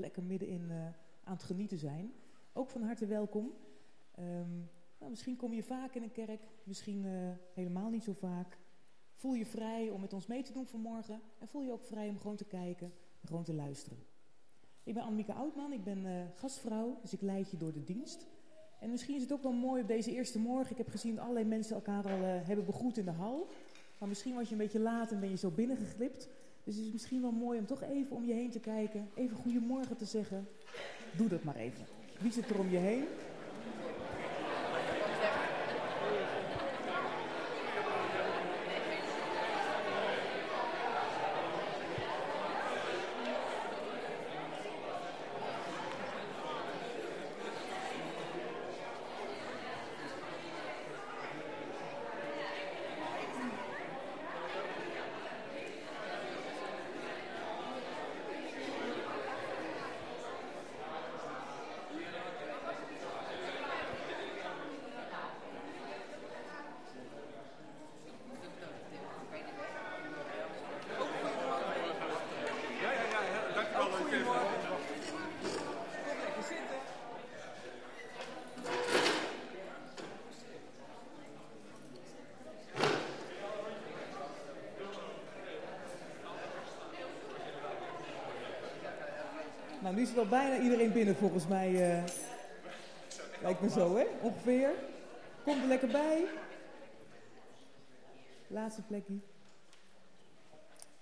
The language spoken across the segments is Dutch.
lekker middenin uh, aan het genieten zijn. Ook van harte welkom. Ehm, nou, misschien kom je vaak in een kerk, misschien uh, helemaal niet zo vaak. Voel je vrij om met ons mee te doen vanmorgen. En voel je ook vrij om gewoon te kijken en gewoon te luisteren. Ik ben Annemieke Oudman, ik ben uh, gastvrouw, dus ik leid je door de dienst. En misschien is het ook wel mooi op deze eerste morgen. Ik heb gezien dat allerlei mensen elkaar al hebben begroet in de hal. Maar misschien was je een beetje laat en ben je zo binnengeglipt. Dus het is misschien wel mooi om toch even om je heen te kijken. Even goedemorgen te zeggen. Doe dat maar even. Wie zit er om je heen? Nou, nu is wel bijna iedereen binnen volgens mij. Uh, lijkt me zo, hè? Ongeveer. Komt er lekker bij. Laatste plekje.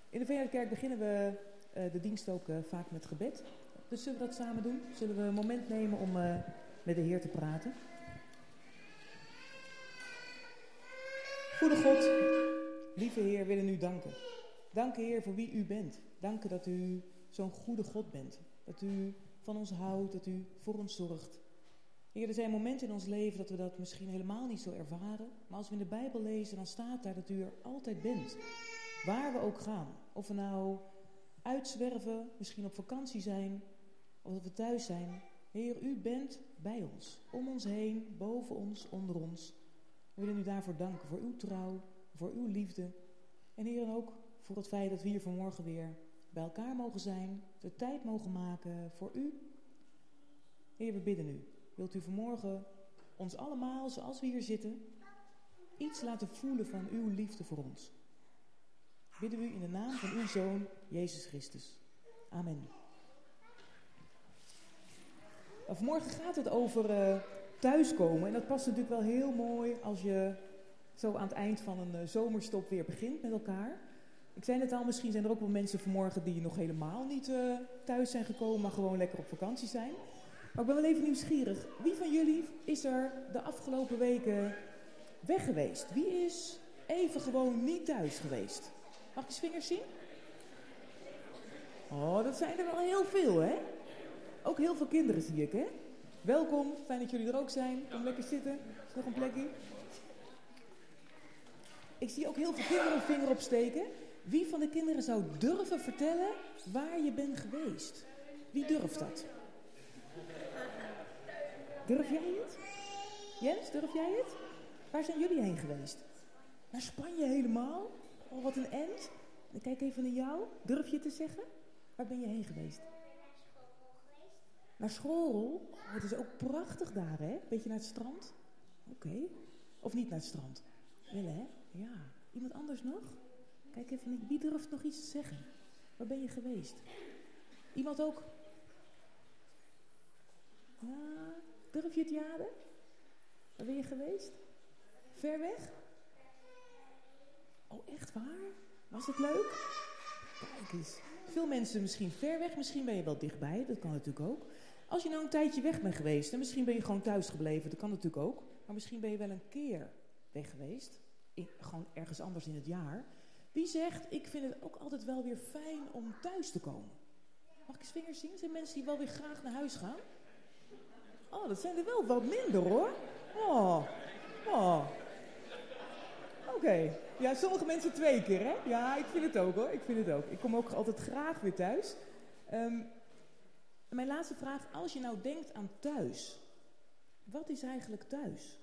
In de VN-kerk beginnen we uh, de dienst ook uh, vaak met gebed. Dus zullen we dat samen doen? Zullen we een moment nemen om met de Heer te praten? Goede God, lieve Heer, willen u danken. Dank Heer voor wie u bent. Dank dat u zo'n goede God bent. Dat u van ons houdt, dat u voor ons zorgt. Heer, er zijn momenten in ons leven dat we dat misschien helemaal niet zo ervaren. Maar als we in de Bijbel lezen, dan staat daar dat u er altijd bent. Waar we ook gaan. Of we nou uitzwerven, misschien op vakantie zijn, of dat we thuis zijn. Heer, u bent bij ons. Om ons heen, boven ons, onder ons. We willen u daarvoor danken, voor uw trouw, voor uw liefde. En Heer, ook voor het feit dat we hier vanmorgen weer bij elkaar mogen zijn, de tijd mogen maken voor u. Heer, we bidden u. Wilt u vanmorgen ons allemaal, zoals we hier zitten, iets laten voelen van uw liefde voor ons? Bidden we u in de naam van uw Zoon, Jezus Christus. Amen. Nou, vanmorgen gaat het over uh, thuiskomen. En dat past natuurlijk wel heel mooi als je zo aan het eind van een uh, zomerstop weer begint met elkaar. Ik zei net al, misschien zijn er ook wel mensen vanmorgen die nog helemaal niet uh, thuis zijn gekomen, maar gewoon lekker op vakantie zijn. Maar ik ben wel even nieuwsgierig. Wie van jullie is er de afgelopen weken weg geweest? Wie is even gewoon niet thuis geweest? Mag ik eens vingers zien? Oh, dat zijn er wel heel veel, hè? Ook heel veel kinderen zie ik, hè? Welkom, fijn dat jullie er ook zijn. Kom lekker zitten. Is nog een plekje? Ik zie ook heel veel kinderen een vinger opsteken. Wie van de kinderen zou durven vertellen waar je bent geweest? Wie durft dat? Durf jij het? Jens, durf jij het? Waar zijn jullie heen geweest? Naar Spanje helemaal? Oh, wat een end. Dan kijk even naar jou. Durf je te zeggen? Waar ben je heen geweest? Naar school? Oh, het is ook prachtig daar, hè? Beetje naar het strand? Oké. Of niet naar het strand? Willen, hè? Ja. Iemand anders nog? Kijk even, wie durft nog iets te zeggen? Waar ben je geweest? Iemand ook? Durf je het jaden? Waar ben je geweest? Ver weg? Oh, echt waar? Was het leuk? Kijk eens. Veel mensen misschien ver weg, misschien ben je wel dichtbij, dat kan natuurlijk ook. Als je nou een tijdje weg bent geweest en misschien ben je gewoon thuis gebleven, dat kan natuurlijk ook. Maar misschien ben je wel een keer weg geweest, in, gewoon ergens anders in het jaar. Wie zegt, ik vind het ook altijd wel weer fijn om thuis te komen? Mag ik eens vingers zien? Zijn mensen die wel weer graag naar huis gaan? Oh, dat zijn er wel wat minder hoor. Oh, oh. Oké. Ja, sommige mensen twee keer hè? Ja, ik vind het ook hoor. Ik vind het ook. Ik kom ook altijd graag weer thuis. Um, mijn laatste vraag. Als je nou denkt aan thuis. Wat is eigenlijk thuis?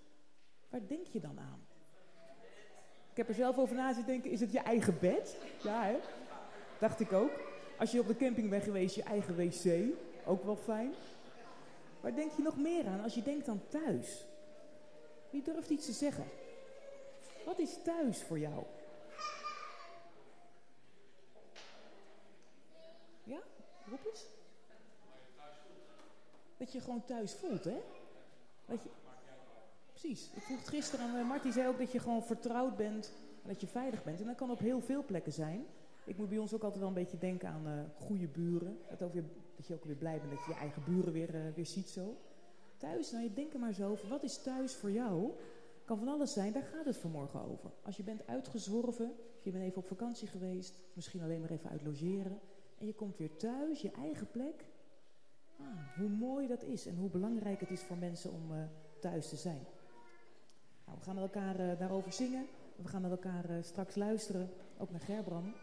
Waar denk je dan aan? Ik heb er zelf over na zitten denken, is het je eigen bed? Ja, hè? Dacht ik ook. Als je op de camping bent geweest, je eigen wc. ook wel fijn. Waar denk je nog meer aan als je denkt aan thuis? Wie durft iets te zeggen? Wat is thuis voor jou? Ja? Roep eens. Dat je gewoon thuis voelt, hè? Dat je... Precies. Ik vroeg gisteren aan uh, Marty, zei ook dat je gewoon vertrouwd bent en dat je veilig bent. En dat kan op heel veel plekken zijn. Ik moet bij ons ook altijd wel een beetje denken aan uh, goede buren. Dat, dat je ook weer blij bent dat je je eigen buren weer, uh, weer ziet zo. Thuis, nou je denkt er maar zo over. Wat is thuis voor jou? Kan van alles zijn, daar gaat het vanmorgen over. Als je bent uitgezworven, je bent even op vakantie geweest, misschien alleen maar even uit logeren. En je komt weer thuis, je eigen plek. Ah, hoe mooi dat is en hoe belangrijk het is voor mensen om thuis te zijn. Nou, we gaan met elkaar uh, daarover zingen. We gaan met elkaar uh, straks luisteren, ook naar Gerbram.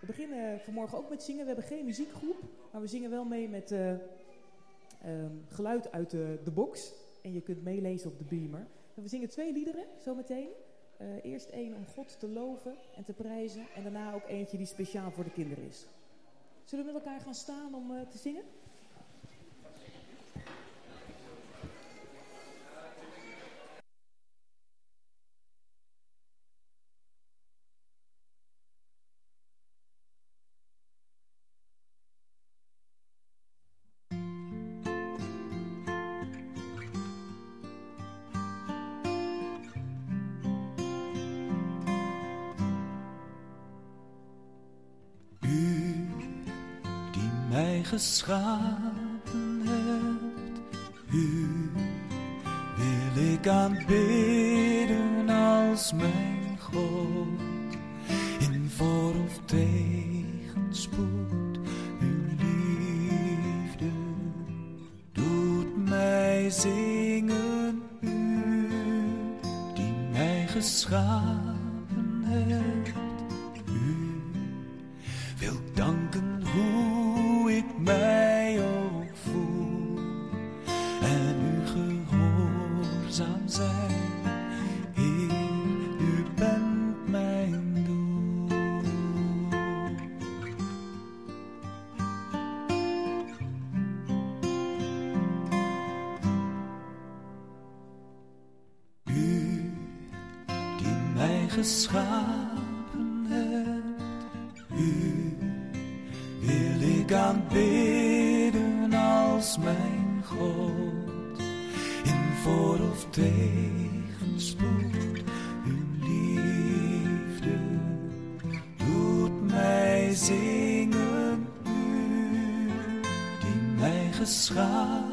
We beginnen vanmorgen ook met zingen. We hebben geen muziekgroep, maar we zingen wel mee met um, geluid uit de, box. En je kunt meelezen op de beamer. We zingen twee liederen zometeen. Uh, eerst één om God te loven en te prijzen. En daarna ook eentje die speciaal voor de kinderen is. Zullen we met elkaar gaan staan om te zingen? Geschapen hebt. U wil ik aanbidden als mijn God. In voor- of tegenspoed, uw liefde doet mij zingen. U die mij geschapen geschapen u wil ik aanbidden als mijn God. In voor- of tegenspoed, uw liefde doet mij zingen. U die mij geschapen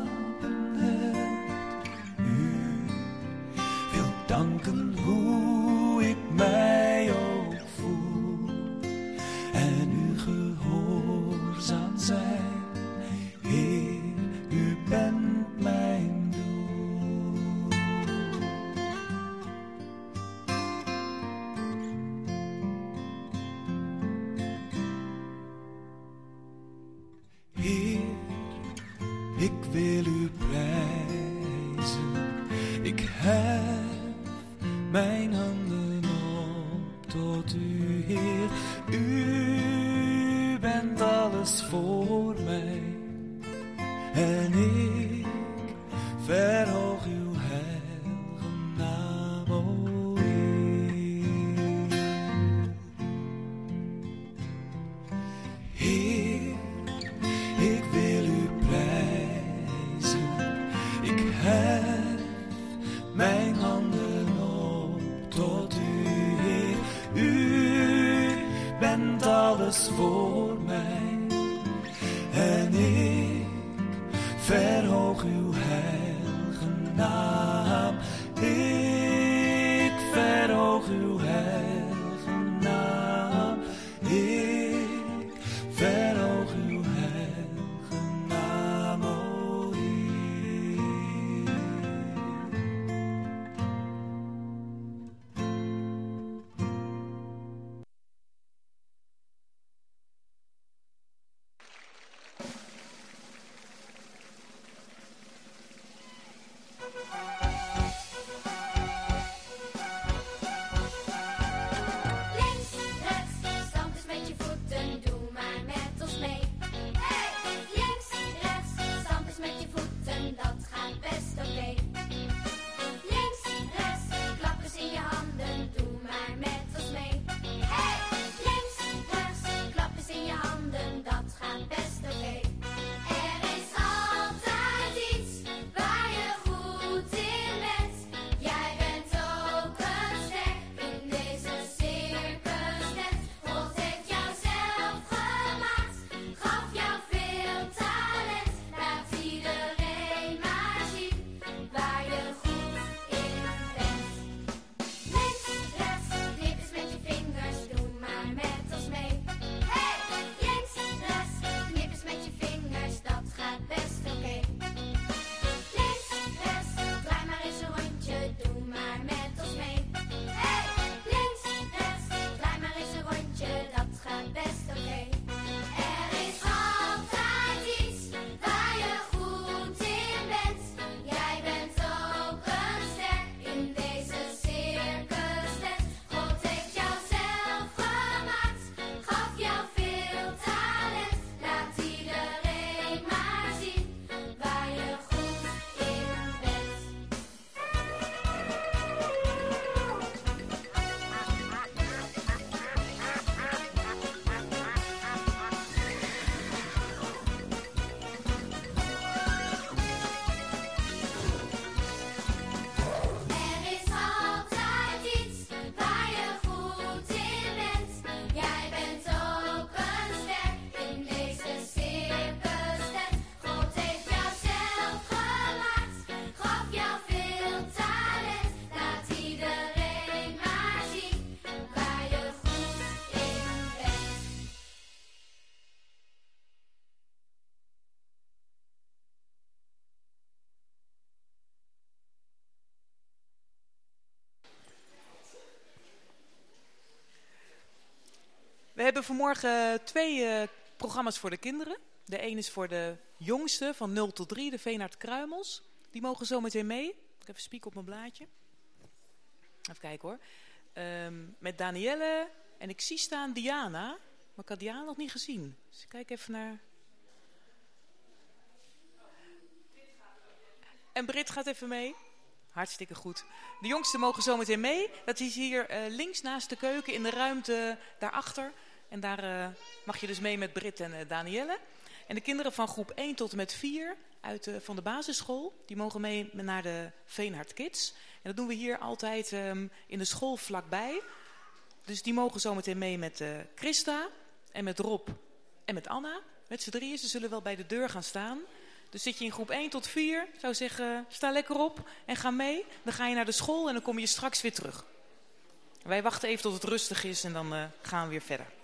hebben vanmorgen twee uh, programma's voor de kinderen. De een is voor de jongste van 0 tot 3, de Veenaard Kruimels. Die mogen zo meteen mee. Ik even spiek op mijn blaadje. Even kijken hoor. Um, met Danielle en ik zie staan Diana. Maar ik had Diana nog niet gezien. Dus kijk even naar... En Brit gaat even mee. Hartstikke goed. De jongsten mogen zometeen mee. Dat is hier uh, links naast de keuken in de ruimte daarachter. En daar uh, mag je dus mee met Brit en uh, Danielle. En de kinderen van groep 1 tot en met 4 uit de, van de basisschool, die mogen mee naar de Veenhard Kids. En dat doen we hier altijd um, in de school vlakbij. Dus die mogen zometeen mee met Christa en met Rob en met Anna. Met z'n drieën, ze zullen wel bij de deur gaan staan. Dus zit je in groep 1 tot 4, zou zeggen, sta lekker op en ga mee. Dan ga je naar de school en dan kom je straks weer terug. Wij wachten even tot het rustig is en dan gaan we weer verder.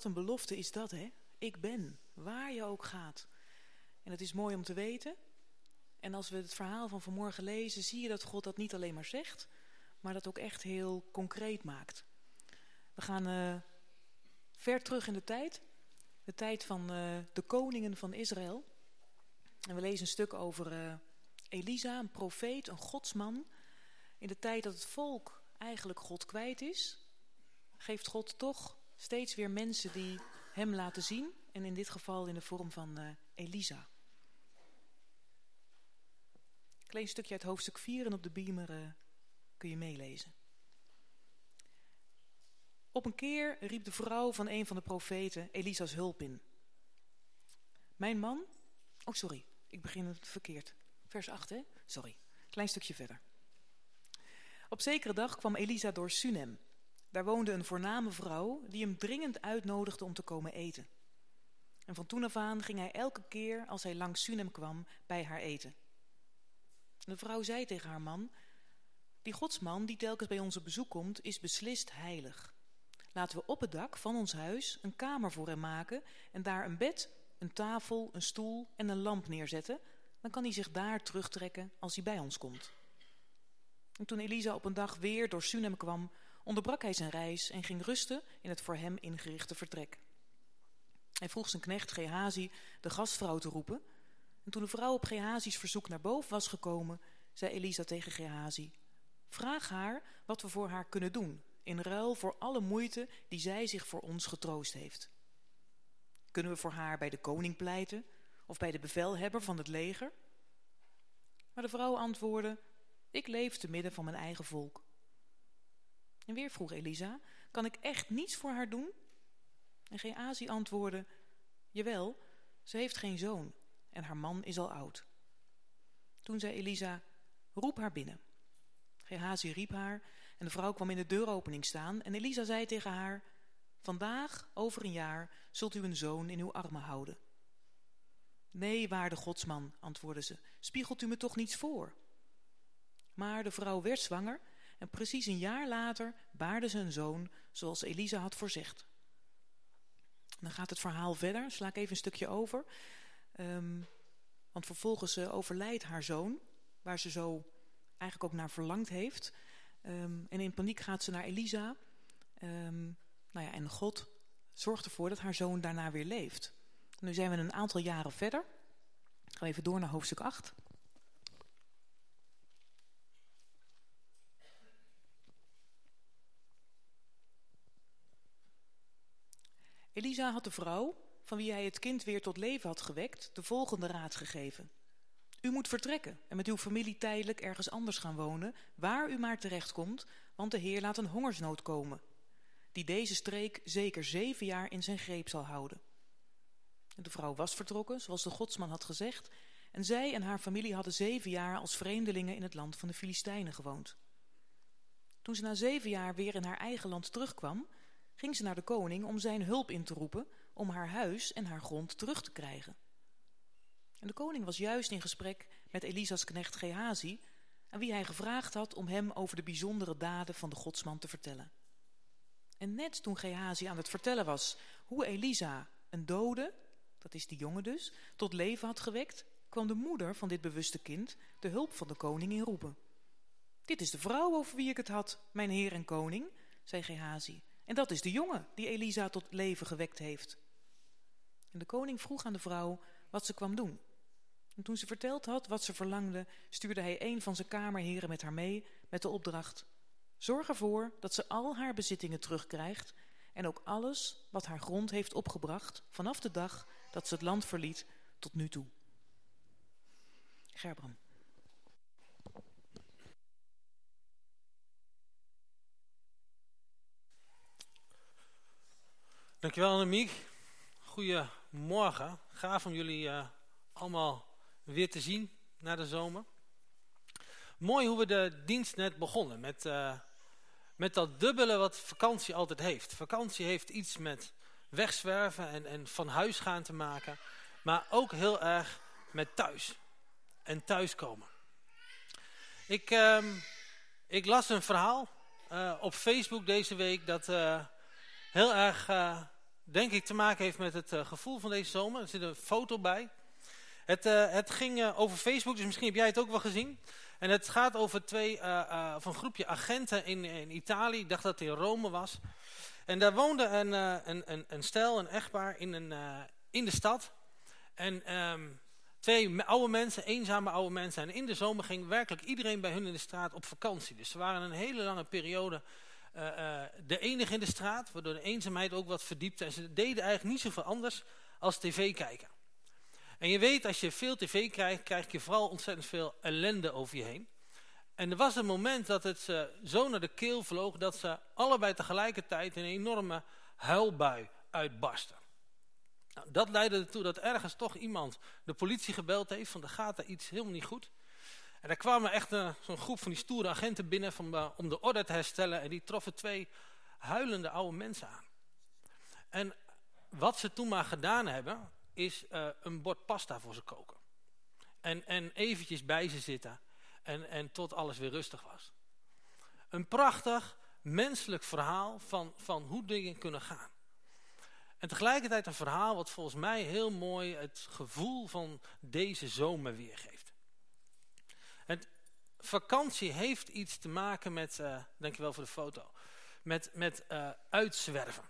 Wat een belofte is dat, hè? Ik ben, waar je ook gaat. En het is mooi om te weten. En als we het verhaal van vanmorgen lezen, zie je dat God dat niet alleen maar zegt, maar dat ook echt heel concreet maakt. We gaan uh, ver terug in de tijd, de tijd van uh, de koningen van Israël. En we lezen een stuk over uh, Elisa, een profeet, een godsman. In de tijd dat het volk eigenlijk God kwijt is, geeft God toch steeds weer mensen die hem laten zien. En in dit geval in de vorm van uh, Elisa. Klein stukje uit hoofdstuk 4 en op de beamer uh, kun je meelezen. Op een keer riep de vrouw van een van de profeten Elisa's hulp in. Mijn man... Oh, sorry. Ik begin het verkeerd. Vers 8, hè? Sorry. Klein stukje verder. Op zekere dag kwam Elisa door Sunem. Daar woonde een voorname vrouw die hem dringend uitnodigde om te komen eten. En van toen af aan ging hij elke keer als hij langs Sunem kwam bij haar eten. De vrouw zei tegen haar man, die godsman die telkens bij ons op bezoek komt, is beslist heilig. Laten we op het dak van ons huis een kamer voor hem maken en daar een bed, een tafel, een stoel en een lamp neerzetten. Dan kan hij zich daar terugtrekken als hij bij ons komt. En toen Elisa op een dag weer door Sunem kwam, onderbrak hij zijn reis en ging rusten in het voor hem ingerichte vertrek. Hij vroeg zijn knecht Gehazi de gastvrouw te roepen. En toen de vrouw op Gehazi's verzoek naar boven was gekomen, zei Elisa tegen Gehazi, vraag haar wat we voor haar kunnen doen, in ruil voor alle moeite die zij zich voor ons getroost heeft. Kunnen we voor haar bij de koning pleiten of bij de bevelhebber van het leger? Maar de vrouw antwoordde, ik leef te midden van mijn eigen volk. En weer vroeg Elisa, kan ik echt niets voor haar doen? En Gehazi antwoordde, jawel, ze heeft geen zoon en haar man is al oud. Toen zei Elisa, roep haar binnen. Gehazi riep haar en de vrouw kwam in de deuropening staan en Elisa zei tegen haar, vandaag, over een jaar, zult u een zoon in uw armen houden. Nee, waarde godsman, antwoordde ze, spiegelt u me toch niets voor? Maar de vrouw werd zwanger en precies een jaar later baarde ze een zoon zoals Elisa had voorzegd. Dan gaat het verhaal verder, sla ik even een stukje over. Um, want vervolgens uh, overlijdt haar zoon, waar ze zo eigenlijk ook naar verlangd heeft. Um, en in paniek gaat ze naar Elisa. Um, nou ja, en God zorgt ervoor dat haar zoon daarna weer leeft. Nu zijn we een aantal jaren verder. Gaan we even door naar hoofdstuk 8. Elisa had de vrouw, van wie hij het kind weer tot leven had gewekt, de volgende raad gegeven. U moet vertrekken en met uw familie tijdelijk ergens anders gaan wonen, waar u maar terechtkomt, want de Heer laat een hongersnood komen, die deze streek zeker zeven jaar in zijn greep zal houden. De vrouw was vertrokken, zoals de godsman had gezegd, en zij en haar familie hadden zeven jaar als vreemdelingen in het land van de Filistijnen gewoond. Toen ze na zeven jaar weer in haar eigen land terugkwam, ging ze naar de koning om zijn hulp in te roepen om haar huis en haar grond terug te krijgen. En de koning was juist in gesprek met Elisa's knecht Gehazi, aan wie hij gevraagd had om hem over de bijzondere daden van de godsman te vertellen. En net toen Gehazi aan het vertellen was hoe Elisa een dode, dat is die jongen dus, tot leven had gewekt, kwam de moeder van dit bewuste kind de hulp van de koning inroepen. Dit is de vrouw over wie ik het had, mijn heer en koning, zei Gehazi. En dat is de jongen die Elisa tot leven gewekt heeft. En de koning vroeg aan de vrouw wat ze kwam doen. En toen ze verteld had wat ze verlangde, stuurde hij een van zijn kamerheren met haar mee met de opdracht. Zorg ervoor dat ze al haar bezittingen terugkrijgt en ook alles wat haar grond heeft opgebracht vanaf de dag dat ze het land verliet tot nu toe. Gerbram. Dankjewel Annemiek. Goedemorgen. Gaaf om jullie uh, allemaal weer te zien na de zomer. Mooi hoe we de dienst net begonnen met, uh, met dat dubbele wat vakantie altijd heeft. Vakantie heeft iets met wegzwerven en, en van huis gaan te maken. Maar ook heel erg met thuis en thuiskomen. Ik, uh, ik las een verhaal uh, op Facebook deze week dat heel erg denk ik te maken heeft met het gevoel van deze zomer. Er zit een foto bij. Het, het ging over Facebook, dus misschien heb jij het ook wel gezien. En het gaat over twee, van een groepje agenten in, in Italië. Ik dacht dat het in Rome was. En daar woonde een, een, een, een stel, een echtpaar in, een, in de stad. En um, twee oude mensen, eenzame oude mensen. En in de zomer ging werkelijk iedereen bij hun in de straat op vakantie. Dus ze waren een hele lange periode uh, uh, de enige in de straat. Waardoor de eenzaamheid ook wat verdiepte. En ze deden eigenlijk niet zoveel anders als tv kijken. En je weet, als je veel tv krijgt, krijg je vooral ontzettend veel ellende over je heen. En er was een moment dat het uh, zo naar de keel vloog dat ze allebei tegelijkertijd een enorme huilbui uitbarsten. Nou, dat leidde ertoe dat ergens toch iemand de politie gebeld heeft van er gaat er iets helemaal niet goed. En daar kwamen echt zo'n groep van die stoere agenten binnen van, uh, om de orde te herstellen en die troffen twee huilende oude mensen aan. En wat ze toen maar gedaan hebben is uh, een bord pasta voor ze koken. En, en eventjes bij ze zitten en, en tot alles weer rustig was. Een prachtig menselijk verhaal van, van hoe dingen kunnen gaan. En tegelijkertijd een verhaal wat volgens mij heel mooi het gevoel van deze zomer weergeeft. Vakantie heeft iets te maken met, uh, dankjewel voor de foto, met, met uh, uitzwerven.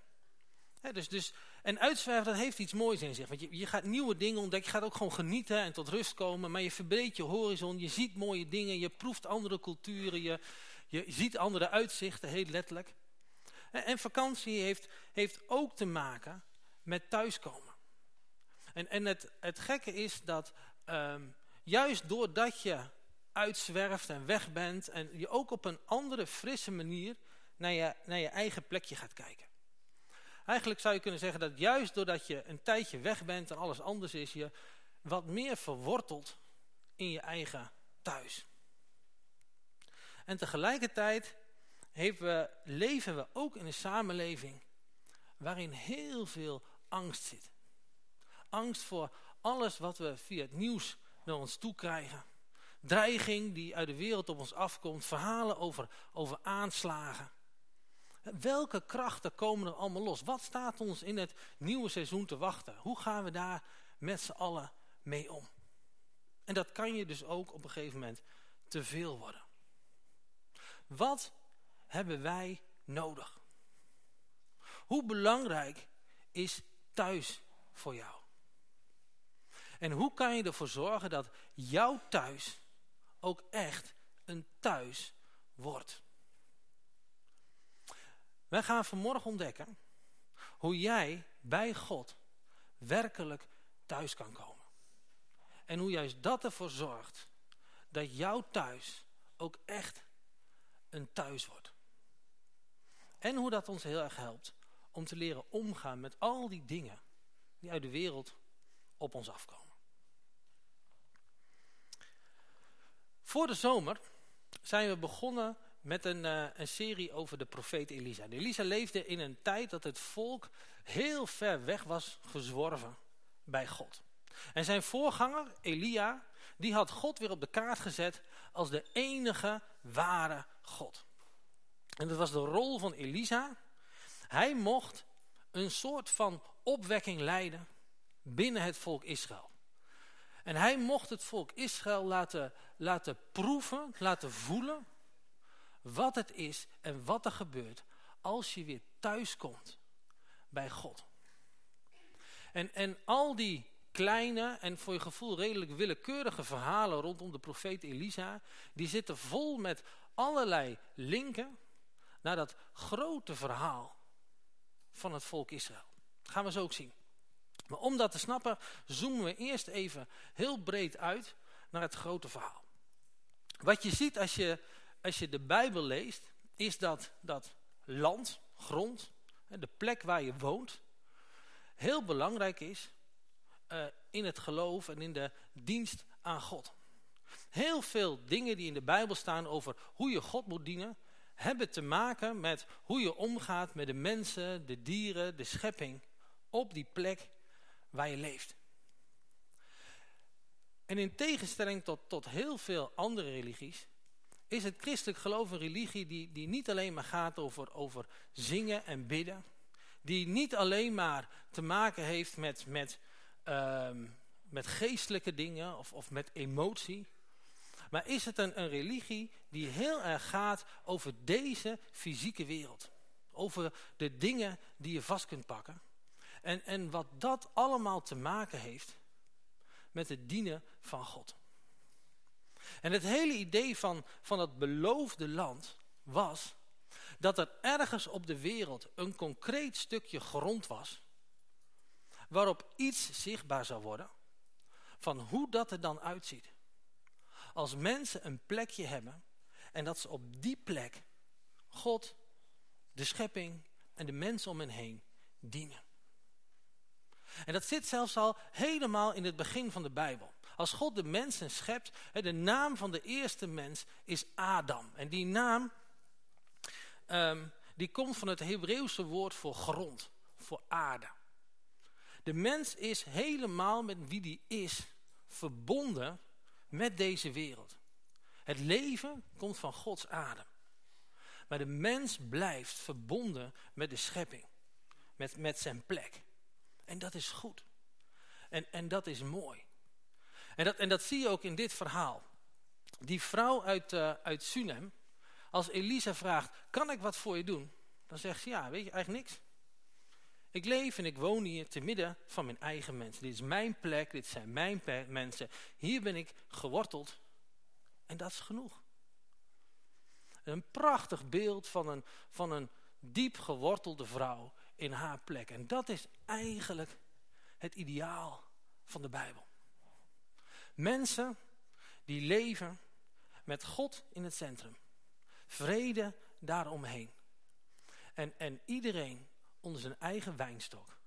dus, dus, en uitzwerven dat heeft iets moois in zich. Want je, je gaat nieuwe dingen ontdekken, je gaat ook gewoon genieten en tot rust komen. Maar je verbreedt je horizon, je ziet mooie dingen, je proeft andere culturen, je, je ziet andere uitzichten, heel letterlijk. En vakantie heeft, heeft ook te maken met thuiskomen. En, en het, het gekke is dat um, juist doordat je uitzwerft en weg bent... en je ook op een andere, frisse manier naar je, naar je eigen plekje gaat kijken. Eigenlijk zou je kunnen zeggen dat juist doordat je een tijdje weg bent en alles anders is... je wat meer verwortelt in je eigen thuis. En tegelijkertijd we, leven we ook in een samenleving waarin heel veel angst zit. Angst voor alles wat we via het nieuws naar ons toe krijgen. Dreiging die uit de wereld op ons afkomt. Verhalen over, over aanslagen. Welke krachten komen er allemaal los? Wat staat ons in het nieuwe seizoen te wachten? Hoe gaan we daar met z'n allen mee om? En dat kan je dus ook op een gegeven moment te veel worden. Wat hebben wij nodig? Hoe belangrijk is thuis voor jou? En hoe kan je ervoor zorgen dat jouw thuis ook echt een thuis wordt? Wij gaan vanmorgen ontdekken hoe jij bij God werkelijk thuis kan komen. En hoe juist dat ervoor zorgt dat jouw thuis ook echt een thuis wordt. En hoe dat ons heel erg helpt om te leren omgaan met al die dingen die uit de wereld op ons afkomen. Voor de zomer zijn we begonnen met een, uh, een serie over de profeet Elisa. Elisa leefde in een tijd dat het volk heel ver weg was gezworven bij God. En zijn voorganger, Elia, die had God weer op de kaart gezet als de enige ware God. En dat was de rol van Elisa hij mocht een soort van opwekking leiden binnen het volk Israël. En hij mocht het volk Israël laten, laten proeven, laten voelen wat het is en wat er gebeurt als je weer thuis komt bij God. En, en al die kleine en voor je gevoel redelijk willekeurige verhalen rondom de profeet Elisa, die zitten vol met allerlei linken naar dat grote verhaal van het volk Israël. Dat gaan we zo ook zien. Maar om dat te snappen, zoomen we eerst even heel breed uit naar het grote verhaal. Wat je ziet als je, als je de Bijbel leest, is dat dat land, grond, de plek waar je woont, heel belangrijk is uh, in het geloof en in de dienst aan God. Heel veel dingen die in de Bijbel staan over hoe je God moet dienen, hebben te maken met hoe je omgaat met de mensen, de dieren, de schepping op die plek waar je leeft. En in tegenstelling tot, tot heel veel andere religies, is het christelijk geloof een religie die, die niet alleen maar gaat over, over zingen en bidden, Die niet alleen maar te maken heeft met, met, ehm, met geestelijke dingen of, of met emotie. Maar is het een, een religie die heel erg gaat over deze fysieke wereld. Over de dingen die je vast kunt pakken. En, en wat dat allemaal te maken heeft met het dienen van God. En het hele idee van, van het beloofde land was dat er ergens op de wereld een concreet stukje grond was, waarop iets zichtbaar zou worden, van hoe dat er dan uitziet. Als mensen een plekje hebben en dat ze op die plek God, de schepping en de mensen om hen heen dienen. En dat zit zelfs al helemaal in het begin van de Bijbel. Als God de mensen schept, de naam van de eerste mens is Adam. En die naam, ehm, die komt van het Hebreeuwse woord voor grond, voor aarde. De mens is helemaal met wie die is, verbonden met deze wereld. Het leven komt van Gods adem. Maar de mens blijft verbonden met de schepping. Met, met zijn plek. En dat is goed. En, en dat is mooi. En dat, en dat zie je ook in dit verhaal. Die vrouw uit, uh, uit Sunem, als Elisa vraagt, kan ik wat voor je doen? Dan zegt ze, ja, weet je, eigenlijk niks. Ik leef en ik woon hier te midden van mijn eigen mensen. Dit is mijn plek, dit zijn mijn mensen. Hier ben ik geworteld. En dat is genoeg. Een prachtig beeld van een, van een diep gewortelde vrouw in haar plek. En dat is eigenlijk het ideaal van de Bijbel. Mensen die leven met God in het centrum. Vrede daaromheen. En, en iedereen onder zijn eigen wijnstok.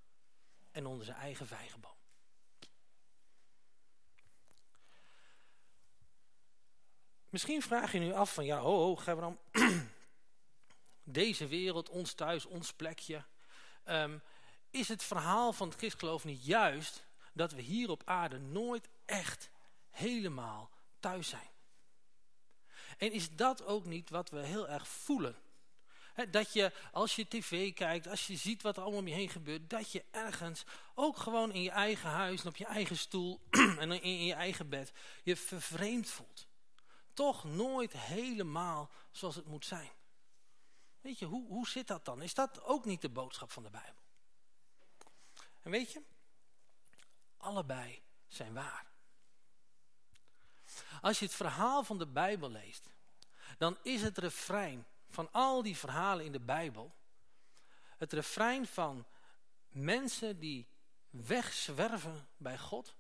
En onder zijn eigen vijgenboom. Misschien vraag je nu af van, ja, ho, ho, dan deze wereld, ons thuis, ons plekje. Um, is het verhaal van het christgeloof niet juist dat we hier op aarde nooit echt helemaal thuis zijn? En is dat ook niet wat we heel erg voelen? dat je, als je tv kijkt, als je ziet wat er allemaal om je heen gebeurt, dat je ergens, ook gewoon in je eigen huis en op je eigen stoel en in je eigen bed, je vervreemd voelt. Toch nooit helemaal zoals het moet zijn. Weet je, hoe, hoe zit dat dan? Is dat ook niet de boodschap van de Bijbel? En weet je, allebei zijn waar. Als je het verhaal van de Bijbel leest, dan is het refrein van al die verhalen in de Bijbel, het refrein van mensen die wegzwerven bij God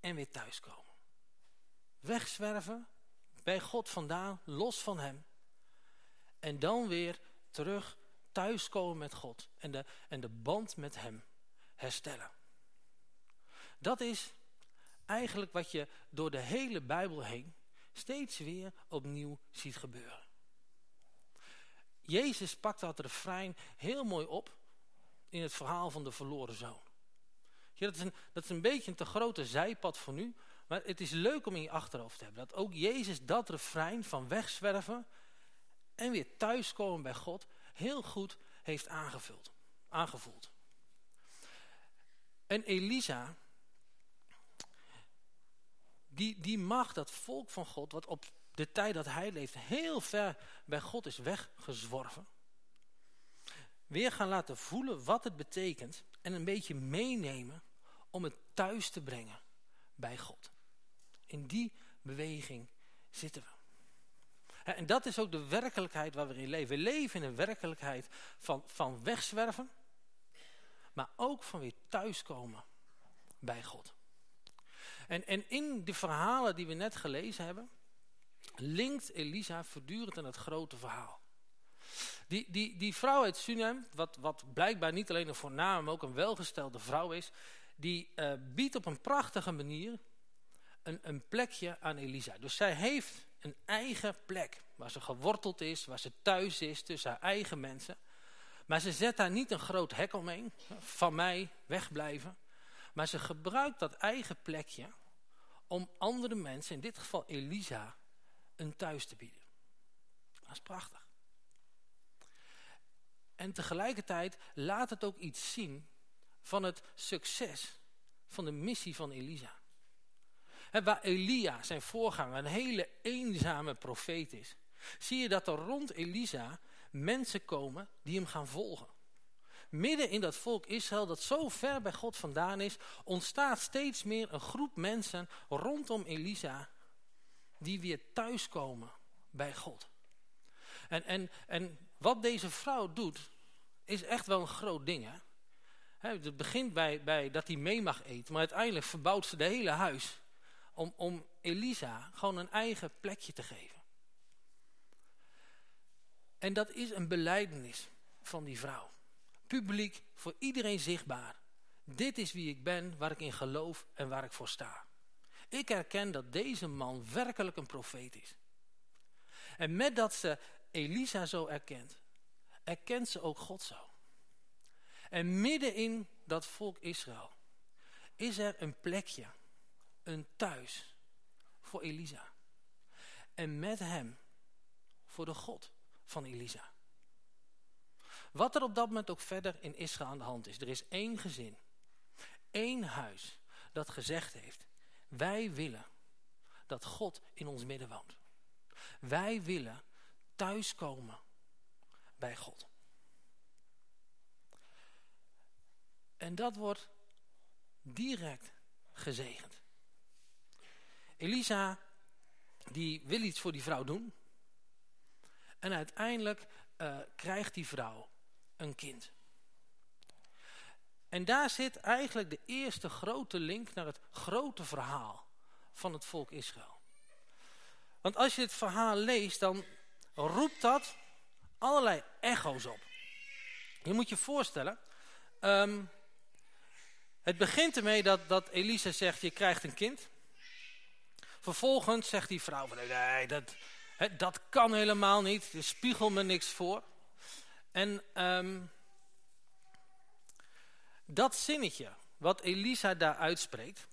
en weer thuiskomen. Wegzwerven, bij God vandaan, los van hem. En dan weer terug thuiskomen met God en de, en de band met hem herstellen. Dat is eigenlijk wat je door de hele Bijbel heen steeds weer opnieuw ziet gebeuren. Jezus pakt dat refrein heel mooi op in het verhaal van de verloren zoon. Ja, dat, is een, dat is een beetje een te grote zijpad voor nu, maar het is leuk om in je achterhoofd te hebben. Dat ook Jezus dat refrein van wegzwerven en weer thuiskomen bij God heel goed heeft aangevuld, aangevoeld. En Elisa, die, die mag dat volk van God, wat op de tijd dat hij leeft heel ver bij God is weggezworven, weer gaan laten voelen wat het betekent en een beetje meenemen om het thuis te brengen bij God. In die beweging zitten we. En dat is ook de werkelijkheid waar we in leven. We leven in een werkelijkheid van, van wegzwerven, maar ook van weer thuiskomen bij God. En, en in de verhalen die we net gelezen hebben, linkt Elisa voortdurend aan het grote verhaal. Die, die, die vrouw uit Sunem, wat, wat blijkbaar niet alleen een voorname, maar ook een welgestelde vrouw is, die uh, biedt op een prachtige manier een, een plekje aan Elisa. Dus zij heeft een eigen plek, waar ze geworteld is, waar ze thuis is, tussen haar eigen mensen. Maar ze zet daar niet een groot hek omheen, van mij wegblijven. Maar ze gebruikt dat eigen plekje om andere mensen, in dit geval Elisa, een thuis te bieden. Dat is prachtig. En tegelijkertijd laat het ook iets zien van het succes van de missie van Elisa. Waar Elia, zijn voorganger, een hele eenzame profeet is, zie je dat er rond Elisa mensen komen die hem gaan volgen. Midden in dat volk Israël dat zo ver bij God vandaan is, ontstaat steeds meer een groep mensen rondom Elisa die weer thuiskomen bij God. En, en, en wat deze vrouw doet, is echt wel een groot ding. Hè? het begint bij, bij dat hij mee mag eten, maar uiteindelijk verbouwt ze de hele huis om, om Elisa gewoon een eigen plekje te geven. En dat is een beleidenis van die vrouw. Publiek, voor iedereen zichtbaar. Dit is wie ik ben, waar ik in geloof en waar ik voor sta. Ik herken dat deze man werkelijk een profeet is. En met dat ze Elisa zo erkent, erkent ze ook God zo. En midden in dat volk Israël is er een plekje, een thuis voor Elisa. En met hem voor de God van Elisa. Wat er op dat moment ook verder in Israël aan de hand is. Er is één gezin, één huis dat gezegd heeft. Wij willen dat God in ons midden woont. Wij willen thuiskomen bij God. En dat wordt direct gezegend. Elisa, die wil iets voor die vrouw doen. En uiteindelijk uh, krijgt die vrouw een kind. En daar zit eigenlijk de eerste grote link naar het grote verhaal van het volk Israël. Want als je het verhaal leest, dan roept dat allerlei echo's op. Je moet je voorstellen, um, het begint ermee dat, dat Elisa zegt, je krijgt een kind. Vervolgens zegt die vrouw, van, nee, dat, dat kan helemaal niet, er spiegel me niks voor. En um, dat zinnetje, wat Elisa daar uitspreekt,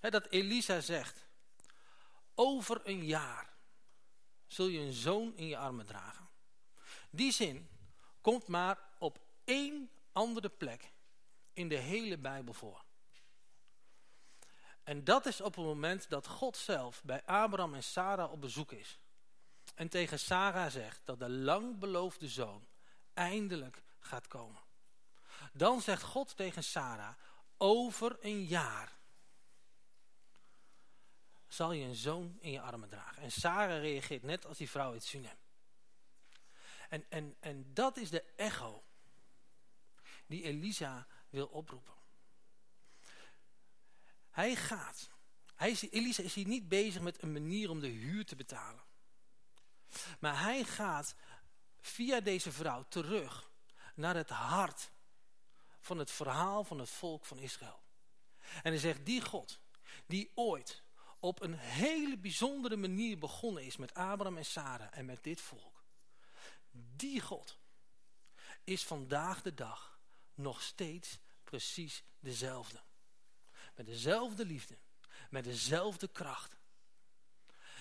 dat Elisa zegt, over een jaar zul je een zoon in je armen dragen. Die zin komt maar op één andere plek in de hele Bijbel voor. En dat is op het moment dat God zelf bij Abraham en Sarah op bezoek is. En tegen Sarah zegt dat de lang beloofde zoon eindelijk gaat komen. Dan zegt God tegen Sarah, over een jaar zal je een zoon in je armen dragen. En Sarah reageert net als die vrouw uit Sunem. En, en, en dat is de echo die Elisa wil oproepen. Hij gaat. Hij is, Elisa is hier niet bezig met een manier om de huur te betalen. Maar hij gaat via deze vrouw terug naar het hart van het verhaal van het volk van Israël. En hij zegt, die God, die ooit op een hele bijzondere manier begonnen is met Abraham en Sarah en met dit volk. Die God is vandaag de dag nog steeds precies dezelfde. Met dezelfde liefde, met dezelfde kracht.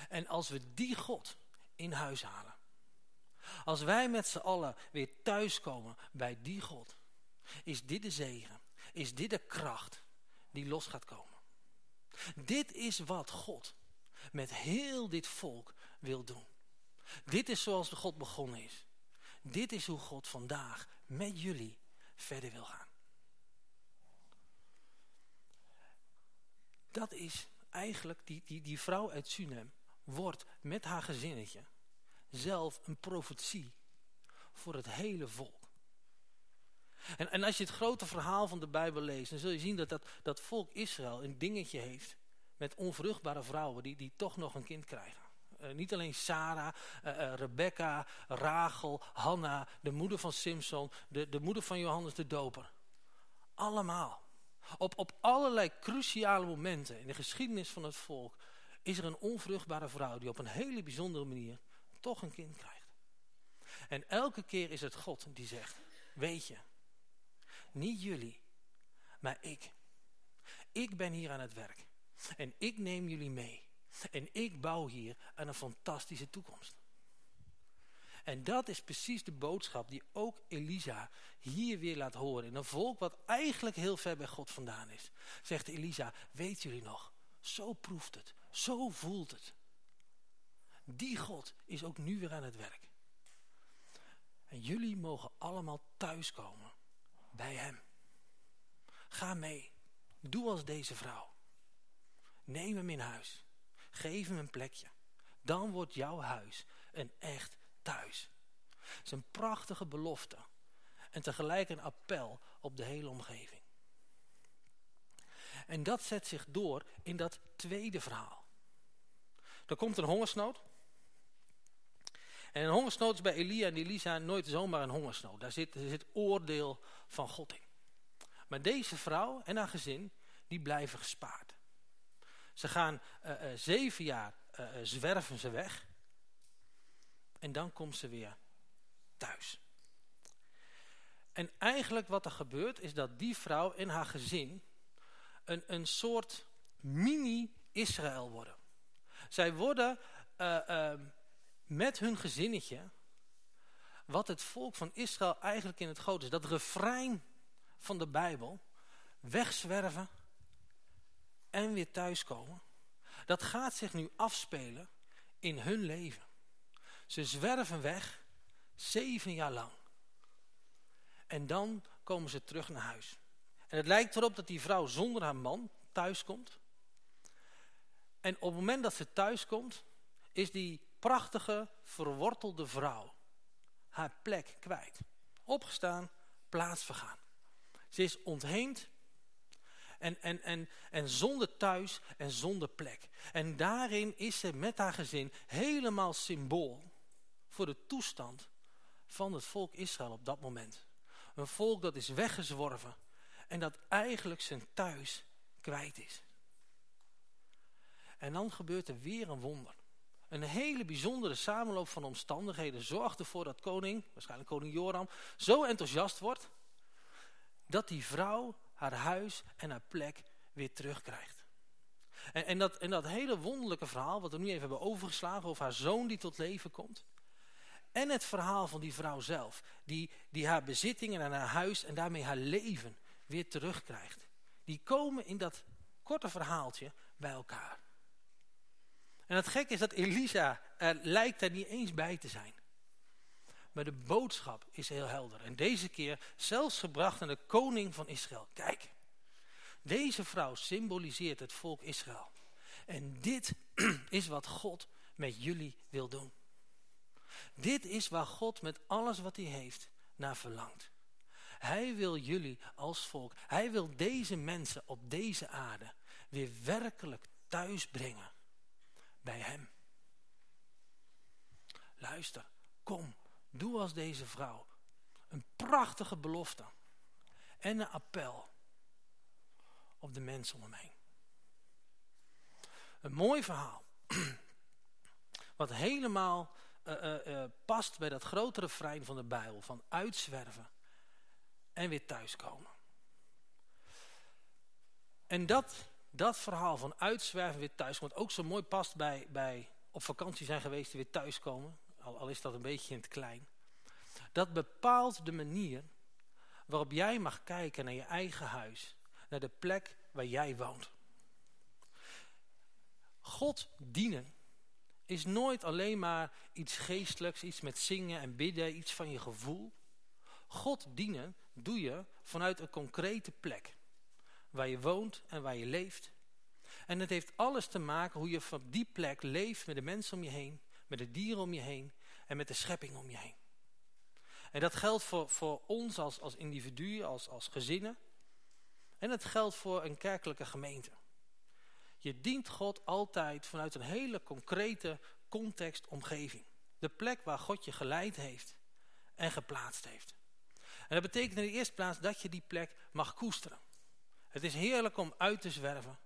En als we die God in huis halen. Als wij met z'n allen weer thuiskomen bij die God. Is dit de zegen. Is dit de kracht die los gaat komen. Dit is wat God met heel dit volk wil doen. Dit is zoals de God begonnen is. Dit is hoe God vandaag met jullie verder wil gaan. Dat is eigenlijk, die, die, die vrouw uit Sunem wordt met haar gezinnetje zelf een profetie voor het hele volk. En, en als je het grote verhaal van de Bijbel leest, dan zul je zien dat dat, dat volk Israël een dingetje heeft met onvruchtbare vrouwen die, die toch nog een kind krijgen. Uh, niet alleen Sarah, uh, uh, Rebecca, Rachel, Hanna, de moeder van Simson, de, de moeder van Johannes de Doper. Allemaal. Op, op allerlei cruciale momenten in de geschiedenis van het volk is er een onvruchtbare vrouw die op een hele bijzondere manier toch een kind krijgt. En elke keer is het God die zegt, weet je, niet jullie, maar ik. Ik ben hier aan het werk. En ik neem jullie mee. En ik bouw hier aan een fantastische toekomst. En dat is precies de boodschap die ook Elisa hier weer laat horen. In een volk wat eigenlijk heel ver bij God vandaan is. Zegt Elisa, weet jullie nog, zo proeft het, zo voelt het. Die God is ook nu weer aan het werk. En jullie mogen allemaal thuiskomen bij hem. Ga mee. Doe als deze vrouw. Neem hem in huis. Geef hem een plekje. Dan wordt jouw huis een echt thuis. Het is een prachtige belofte. En tegelijk een appel op de hele omgeving. En dat zet zich door in dat tweede verhaal. Er komt een hongersnood. En een hongersnood is bij Elia en Elisa nooit zomaar een hongersnood. Daar zit, er zit oordeel van God in. Maar deze vrouw en haar gezin, die blijven gespaard. Ze gaan uh, uh, zeven jaar uh, zwerven ze weg. En dan komt ze weer thuis. En eigenlijk wat er gebeurt is dat die vrouw en haar gezin een, een soort mini-Israël worden. Zij worden met hun gezinnetje, wat het volk van Israël eigenlijk in het groot is. Dat refrein van de Bijbel, wegzwerven en weer thuiskomen. Dat gaat zich nu afspelen in hun leven. Ze zwerven weg, zeven jaar lang. En dan komen ze terug naar huis. En het lijkt erop dat die vrouw zonder haar man thuiskomt. En op het moment dat ze thuiskomt, is die prachtige, verwortelde vrouw haar plek kwijt. Opgestaan, plaats vergaan. Ze is ontheemd en, en, en, en zonder thuis en zonder plek. En daarin is ze met haar gezin helemaal symbool voor de toestand van het volk Israël op dat moment. Een volk dat is weggezworven en dat eigenlijk zijn thuis kwijt is. En dan gebeurt er weer een wonder. Een hele bijzondere samenloop van omstandigheden zorgt ervoor dat koning, waarschijnlijk koning Joram, zo enthousiast wordt dat die vrouw haar huis en haar plek weer terugkrijgt. En, en, dat, en dat hele wonderlijke verhaal, wat we nu even hebben overgeslagen over haar zoon die tot leven komt. En het verhaal van die vrouw zelf, die, die haar bezittingen en haar huis en daarmee haar leven weer terugkrijgt. Die komen in dat korte verhaaltje bij elkaar. En het gekke is dat Elisa er lijkt er niet eens bij te zijn. Maar de boodschap is heel helder. En deze keer zelfs gebracht aan de koning van Israël. Kijk, deze vrouw symboliseert het volk Israël. En dit is wat God met jullie wil doen. Dit is waar God met alles wat hij heeft naar verlangt. Hij wil jullie als volk, hij wil deze mensen op deze aarde weer werkelijk thuis brengen bij hem. Luister, kom, doe als deze vrouw. Een prachtige belofte en een appel op de mensen om hem heen. Een mooi verhaal. Wat helemaal uh, uh, uh, past bij dat grotere vrein van de Bijbel. Van uitzwerven en weer thuiskomen. En dat dat verhaal van uitzwerven weer thuis wat ook zo mooi past bij, bij op vakantie zijn geweest en weer thuiskomen, al, al is dat een beetje in het klein. Dat bepaalt de manier waarop jij mag kijken naar je eigen huis, naar de plek waar jij woont. God dienen is nooit alleen maar iets geestelijks, iets met zingen en bidden, iets van je gevoel. God dienen doe je vanuit een concrete plek waar je woont en waar je leeft. En het heeft alles te maken hoe je van die plek leeft met de mensen om je heen, met de dieren om je heen en met de schepping om je heen. En dat geldt voor, voor ons als, als individuen, als, als gezinnen. En het geldt voor een kerkelijke gemeente. Je dient God altijd vanuit een hele concrete context, omgeving. De plek waar God je geleid heeft en geplaatst heeft. En dat betekent in de eerste plaats dat je die plek mag koesteren. Het is heerlijk om uit te zwerven.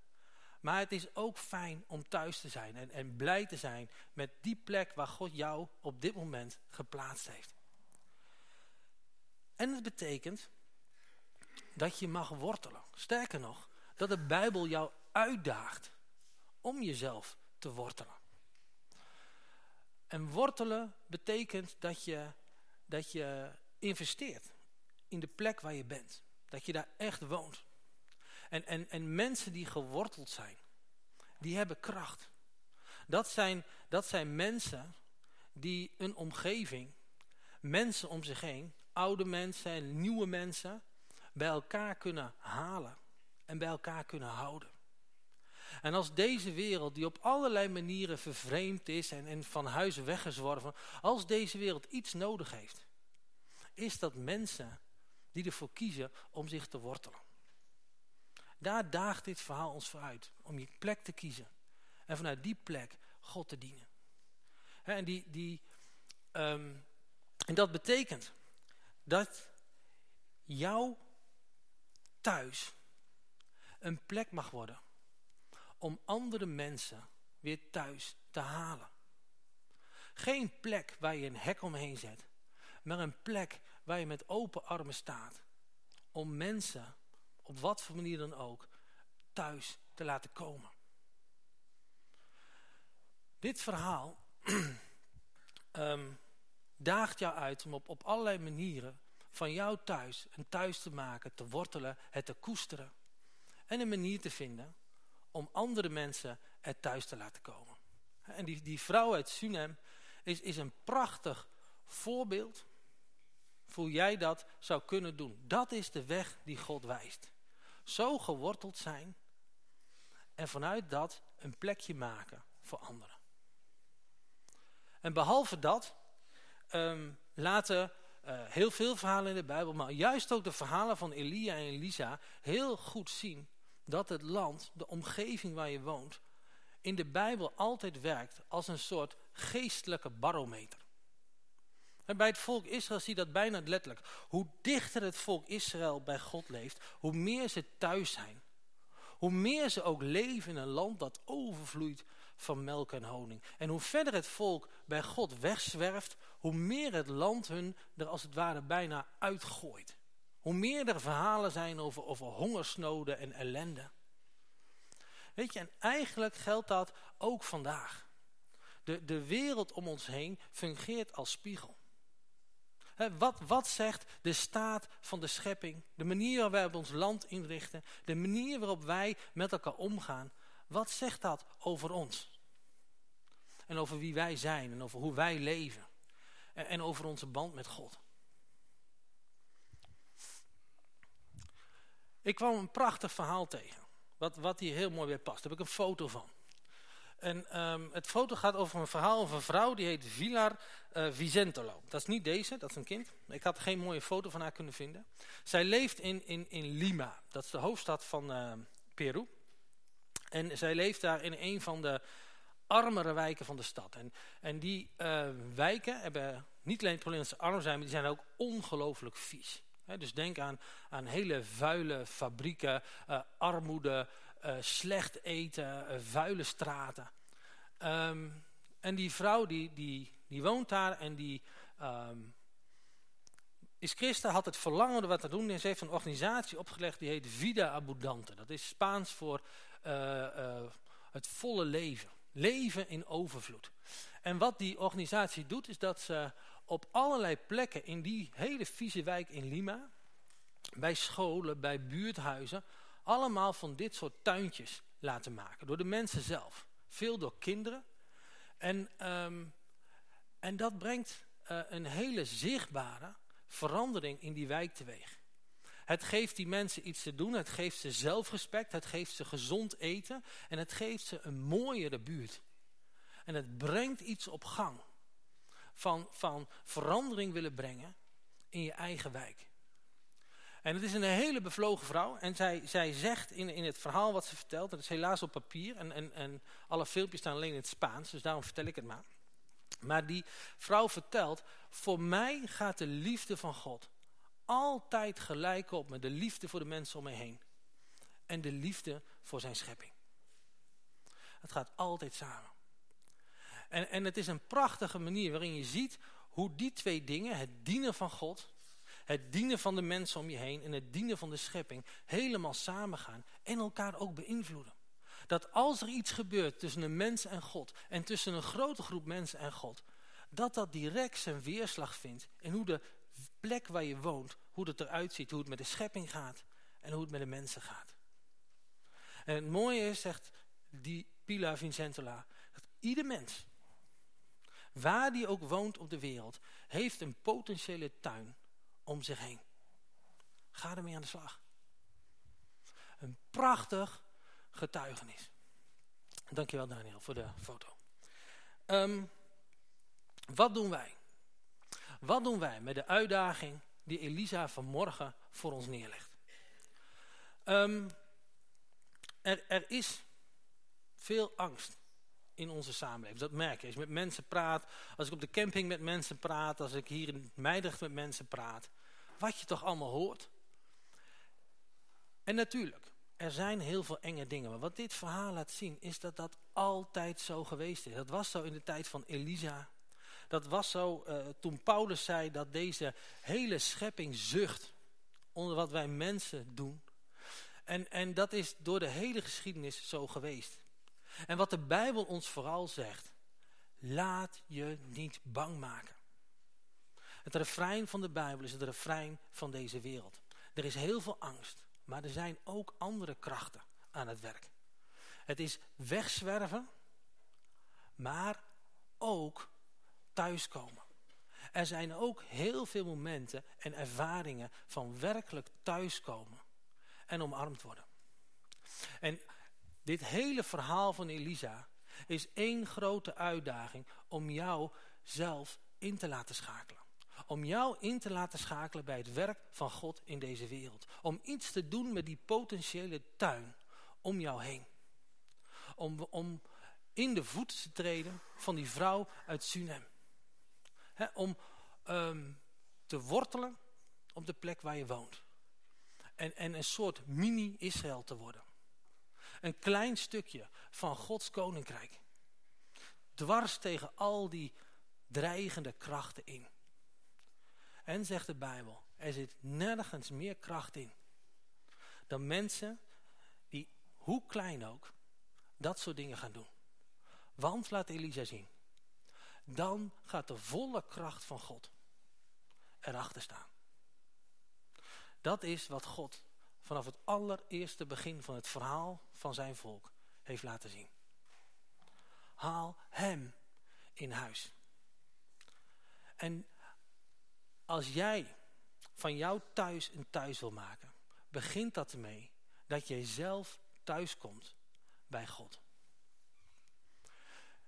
Maar het is ook fijn om thuis te zijn en, en blij te zijn met die plek waar God jou op dit moment geplaatst heeft. En het betekent dat je mag wortelen. Sterker nog, dat de Bijbel jou uitdaagt om jezelf te wortelen. En wortelen betekent dat je, dat je investeert in de plek waar je bent. Dat je daar echt woont. En, en, en mensen die geworteld zijn, die hebben kracht. Dat zijn, dat zijn mensen die een omgeving, mensen om zich heen, oude mensen en nieuwe mensen, bij elkaar kunnen halen en bij elkaar kunnen houden. En als deze wereld, die op allerlei manieren vervreemd is en, en van huis weggezworven, als deze wereld iets nodig heeft, is dat mensen die ervoor kiezen om zich te wortelen. Daar daagt dit verhaal ons voor uit, om je plek te kiezen. En vanuit die plek God te dienen. en, die, die, ehm, en dat betekent dat jouw thuis een plek mag worden om andere mensen weer thuis te halen. Geen plek waar je een hek omheen zet, maar een plek waar je met open armen staat. Om mensen, op wat voor manier dan ook, thuis te laten komen. Dit verhaal um, daagt jou uit om op, op allerlei manieren van jou thuis een thuis te maken, te wortelen, het te koesteren. En een manier te vinden om andere mensen er thuis te laten komen. En die, die vrouw uit Sunem is, is een prachtig voorbeeld voor hoe jij dat zou kunnen doen. Dat is de weg die God wijst. Zo geworteld zijn en vanuit dat een plekje maken voor anderen. En behalve dat um, laten uh, heel veel verhalen in de Bijbel, maar juist ook de verhalen van Elia en Elisa heel goed zien dat het land, de omgeving waar je woont, in de Bijbel altijd werkt als een soort geestelijke barometer. En bij het volk Israël zie je dat bijna letterlijk. Hoe dichter het volk Israël bij God leeft, hoe meer ze thuis zijn. Hoe meer ze ook leven in een land dat overvloeit van melk en honing. En hoe verder het volk bij God wegzwerft, hoe meer het land hun er als het ware bijna uitgooit. Hoe meer er verhalen zijn over, over hongersnoden en ellende. Weet je, en eigenlijk geldt dat ook vandaag. De, de wereld om ons heen fungeert als spiegel. wat, wat zegt de staat van de schepping, de manier waarop wij ons land inrichten, de manier waarop wij met elkaar omgaan, wat zegt dat over ons? En over wie wij zijn en over hoe wij leven. En, en over onze band met God. Ik kwam een prachtig verhaal tegen. Wat, wat hier heel mooi bij past. Daar heb ik een foto van. En um, het foto gaat over een verhaal over een vrouw die heet Vilar uh, Vicentolo. Dat is niet deze, dat is een kind. Ik had geen mooie foto van haar kunnen vinden. Zij leeft in, in, in Lima. Dat is de hoofdstad van uh, Peru. En zij leeft daar in een van de armere wijken van de stad. En, en die uh, wijken hebben niet alleen het probleem dat ze arm zijn, maar die zijn ook ongelooflijk vies. Dus denk aan, aan hele vuile fabrieken, uh, armoede, uh, slecht eten, vuile straten. Um, en die vrouw die, die, die woont daar en die um, is christen, had het verlangen om wat te doen. En ze heeft een organisatie opgelegd die heet Vida Abundante. Dat is Spaans voor het volle leven. Leven in overvloed. En wat die organisatie doet, is dat ze op allerlei plekken in die hele vieze wijk in Lima, bij scholen, bij buurthuizen, allemaal van dit soort tuintjes laten maken. Door de mensen zelf. Veel door kinderen. En, um, en dat brengt uh, een hele zichtbare verandering in die wijk teweeg. Het geeft die mensen iets te doen, het geeft ze zelfrespect, het geeft ze gezond eten en het geeft ze een mooiere buurt. En het brengt iets op gang van, van verandering willen brengen in je eigen wijk. En het is een hele bevlogen vrouw. En zij, zij zegt in, in het verhaal wat ze vertelt, dat is helaas op papier. En, en, en alle filmpjes staan alleen in het Spaans, dus daarom vertel ik het maar. Maar die vrouw vertelt, voor mij gaat de liefde van God altijd gelijk op met de liefde voor de mensen om me heen. En de liefde voor zijn schepping. Het gaat altijd samen. En, en het is een prachtige manier waarin je ziet hoe die twee dingen, het dienen van God, het dienen van de mensen om je heen en het dienen van de schepping, helemaal samengaan en elkaar ook beïnvloeden. Dat als er iets gebeurt tussen een mens en God en tussen een grote groep mensen en God, dat dat direct zijn weerslag vindt in hoe de plek waar je woont, hoe het eruit ziet, hoe het met de schepping gaat en hoe het met de mensen gaat. En het mooie is, zegt die Pila Vincentola, dat ieder mens, waar die ook woont op de wereld, heeft een potentiële tuin om zich heen. Ga ermee aan de slag. Een prachtig getuigenis. Dankjewel Daniel voor de foto. Ehm, wat doen wij? Wat doen wij met de uitdaging die Elisa vanmorgen voor ons neerlegt? Um, er, er is veel angst in onze samenleving. Dat merk ik. Als je met mensen praat, als ik op de camping met mensen praat, als ik hier in Meidrecht met mensen praat. Wat je toch allemaal hoort. En natuurlijk, er zijn heel veel enge dingen. Maar wat dit verhaal laat zien, is dat dat altijd zo geweest is. Dat was zo in de tijd van Elisa. Dat was zo uh, toen Paulus zei dat deze hele schepping zucht onder wat wij mensen doen. En, en dat is door de hele geschiedenis zo geweest. En wat de Bijbel ons vooral zegt, laat je niet bang maken. Het refrein van de Bijbel is het refrein van deze wereld. Er is heel veel angst, maar er zijn ook andere krachten aan het werk. Het is wegzwerven, maar ook thuiskomen. Er zijn ook heel veel momenten en ervaringen van werkelijk thuiskomen en omarmd worden. En dit hele verhaal van Elisa is één grote uitdaging om jou zelf in te laten schakelen. Om jou in te laten schakelen bij het werk van God in deze wereld. Om iets te doen met die potentiële tuin om jou heen. Om, om in de voeten te treden van die vrouw uit Sunem. om um, te wortelen op de plek waar je woont. En, en een soort mini-Israël te worden. Een klein stukje van Gods koninkrijk. Dwars tegen al die dreigende krachten in. En zegt de Bijbel, er zit nergens meer kracht in. Dan mensen die, hoe klein ook, dat soort dingen gaan doen. Want, laat Elisa zien, dan gaat de volle kracht van God erachter staan. Dat is wat God vanaf het allereerste begin van het verhaal van zijn volk heeft laten zien. Haal hem in huis. En als jij van jouw thuis een thuis wil maken, begint dat ermee dat jij zelf thuis komt bij God.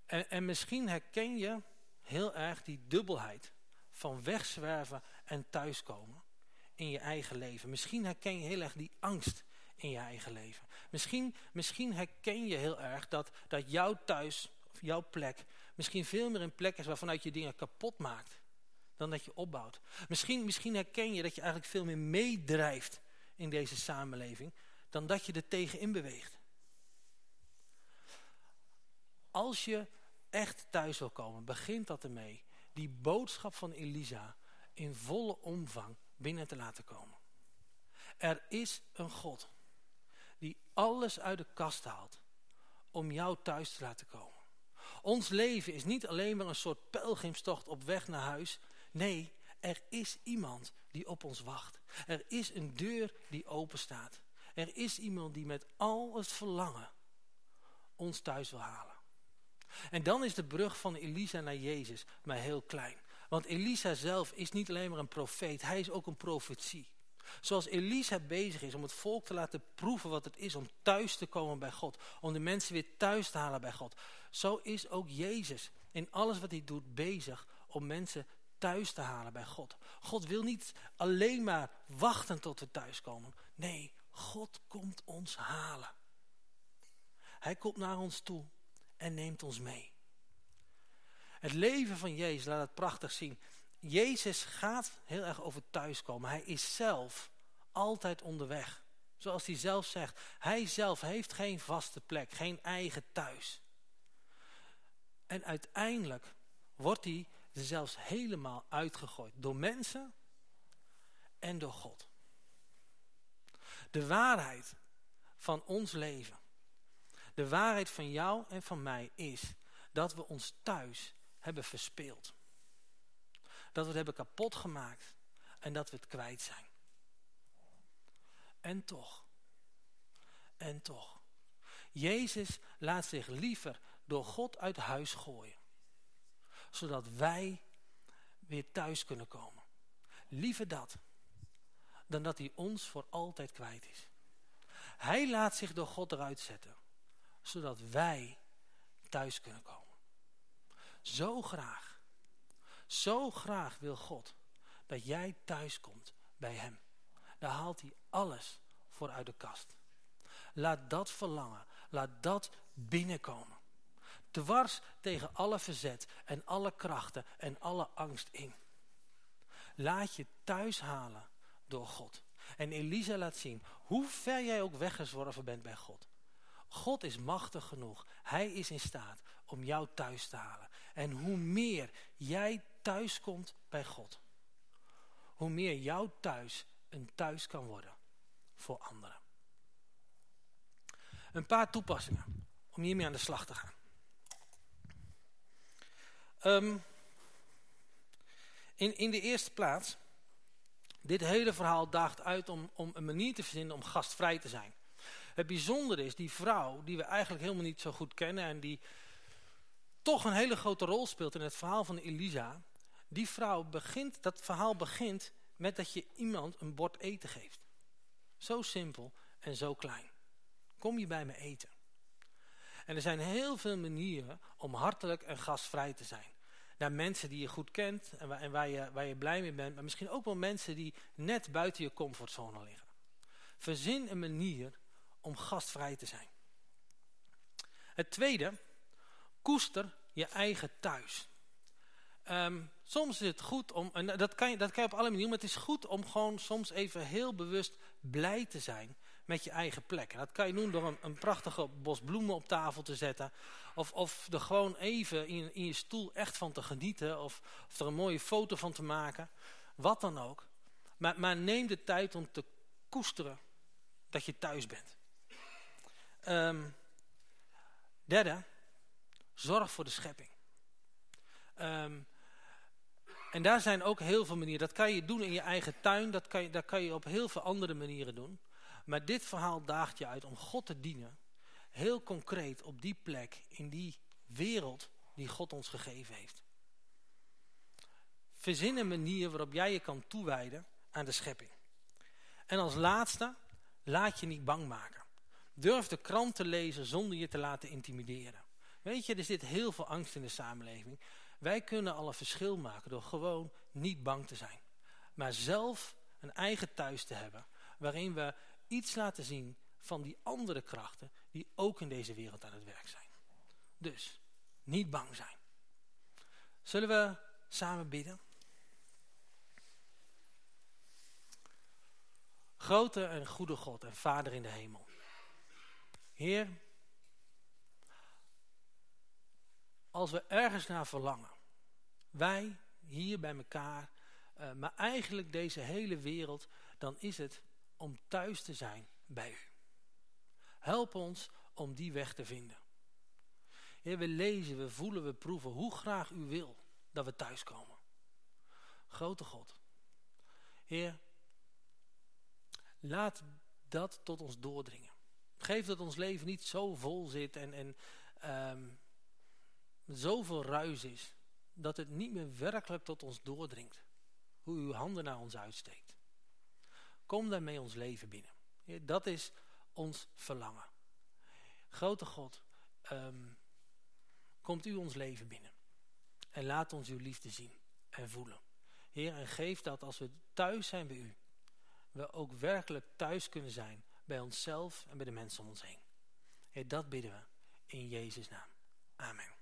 En, en misschien herken je heel erg die dubbelheid van wegzwerven en thuiskomen in je eigen leven. Misschien herken je heel erg die angst in je eigen leven. Misschien, misschien herken je heel erg dat, dat jouw thuis, jouw plek, misschien veel meer een plek is waarvanuit je dingen kapot maakt. Dan dat je opbouwt. Misschien, misschien herken je dat je eigenlijk veel meer meedrijft in deze samenleving. Dan dat je er tegenin beweegt. Als je echt thuis wil komen, begint dat ermee. Die boodschap van Elisa in volle omvang binnen te laten komen. Er is een God die alles uit de kast haalt om jou thuis te laten komen. Ons leven is niet alleen maar een soort pelgrimstocht op weg naar huis. Nee, er is iemand die op ons wacht. Er is een deur die open staat. Er is iemand die met al het verlangen ons thuis wil halen. En dan is de brug van Elisa naar Jezus maar heel klein. Want Elisa zelf is niet alleen maar een profeet, hij is ook een profetie. Zoals Elisa bezig is om het volk te laten proeven wat het is om thuis te komen bij God. Om de mensen weer thuis te halen bij God. Zo is ook Jezus in alles wat hij doet bezig om mensen thuis te halen bij God. God wil niet alleen maar wachten tot we thuiskomen. Nee, God komt ons halen. Hij komt naar ons toe en neemt ons mee. Het leven van Jezus laat het prachtig zien. Jezus gaat heel erg over thuiskomen. Hij is zelf altijd onderweg. Zoals hij zelf zegt. Hij zelf heeft geen vaste plek, geen eigen thuis. En uiteindelijk wordt hij zelfs helemaal uitgegooid. Door mensen en door God. De waarheid van ons leven. De waarheid van jou en van mij is dat we ons thuis hebben verspeeld. Dat we het hebben kapot gemaakt en dat we het kwijt zijn. En toch, en toch. Jezus laat zich liever door God uit huis gooien. Zodat wij weer thuis kunnen komen. Liever dat, dan dat hij ons voor altijd kwijt is. Hij laat zich door God eruit zetten, zodat wij thuis kunnen komen. Zo graag, zo graag wil God dat jij thuis komt bij hem. Daar haalt hij alles voor uit de kast. Laat dat verlangen, laat dat binnenkomen. Dwars tegen alle verzet en alle krachten en alle angst in. Laat je thuis halen door God. En Elisa laat zien hoe ver jij ook weggezworven bent bij God. God is machtig genoeg. Hij is in staat om jou thuis te halen. En hoe meer jij thuis komt bij God. Hoe meer jouw thuis een thuis kan worden voor anderen. Een paar toepassingen om hiermee aan de slag te gaan. Ehm, in, in de eerste plaats, dit hele verhaal daagt uit om, om een manier te verzinnen om gastvrij te zijn. Het bijzondere is, die vrouw, die we eigenlijk helemaal niet zo goed kennen en die toch een hele grote rol speelt in het verhaal van Elisa. Die vrouw begint, dat verhaal begint met dat je iemand een bord eten geeft. Zo simpel en zo klein. Kom je bij me eten. En er zijn heel veel manieren om hartelijk en gastvrij te zijn. Naar mensen die je goed kent en waar, en waar, je, waar je blij mee bent. Maar misschien ook wel mensen die net buiten je comfortzone liggen. Verzin een manier om gastvrij te zijn. Het tweede, koester je eigen thuis. Ehm, soms is het goed om, en dat kan, je, dat kan je op alle manieren, maar het is goed om gewoon soms even heel bewust blij te zijn met je eigen plek. En dat kan je doen door een, een prachtige bos bloemen op tafel te zetten. Of, of er gewoon even in, in je stoel echt van te genieten. Of, of er een mooie foto van te maken. Wat dan ook. Maar, maar neem de tijd om te koesteren dat je thuis bent. Um, derde, zorg voor de schepping. Um, en daar zijn ook heel veel manieren. Dat kan je doen in je eigen tuin. Dat kan je, dat kan je op heel veel andere manieren doen. Maar dit verhaal daagt je uit om God te dienen. Heel concreet op die plek, in die wereld die God ons gegeven heeft. Verzin een manier waarop jij je kan toewijden aan de schepping. En als laatste, laat je niet bang maken. Durf de krant te lezen zonder je te laten intimideren. Weet je, er zit heel veel angst in de samenleving. Wij kunnen al een verschil maken door gewoon niet bang te zijn. Maar zelf een eigen thuis te hebben. Waarin we iets laten zien van die andere krachten die ook in deze wereld aan het werk zijn. Dus, niet bang zijn. Zullen we samen bidden? Grote en goede God en Vader in de hemel. Heer, als we ergens naar verlangen, wij hier bij elkaar, uh, maar eigenlijk deze hele wereld, dan is het om thuis te zijn bij u. Help ons om die weg te vinden. Heer, we lezen, we voelen, we proeven hoe graag u wil dat we thuiskomen. Grote God. Heer, laat dat tot ons doordringen. Geef dat ons leven niet zo vol zit en, en um, zoveel ruis is, dat het niet meer werkelijk tot ons doordringt. Hoe uw handen naar ons uitsteekt. Kom daarmee ons leven binnen. Dat is ons verlangen. Grote God, um, komt u ons leven binnen. En laat ons uw liefde zien en voelen. Heer, en geef dat als we thuis zijn bij u, we ook werkelijk thuis kunnen zijn bij onszelf en bij de mensen om ons heen. Dat bidden we in Jezus' naam. Amen.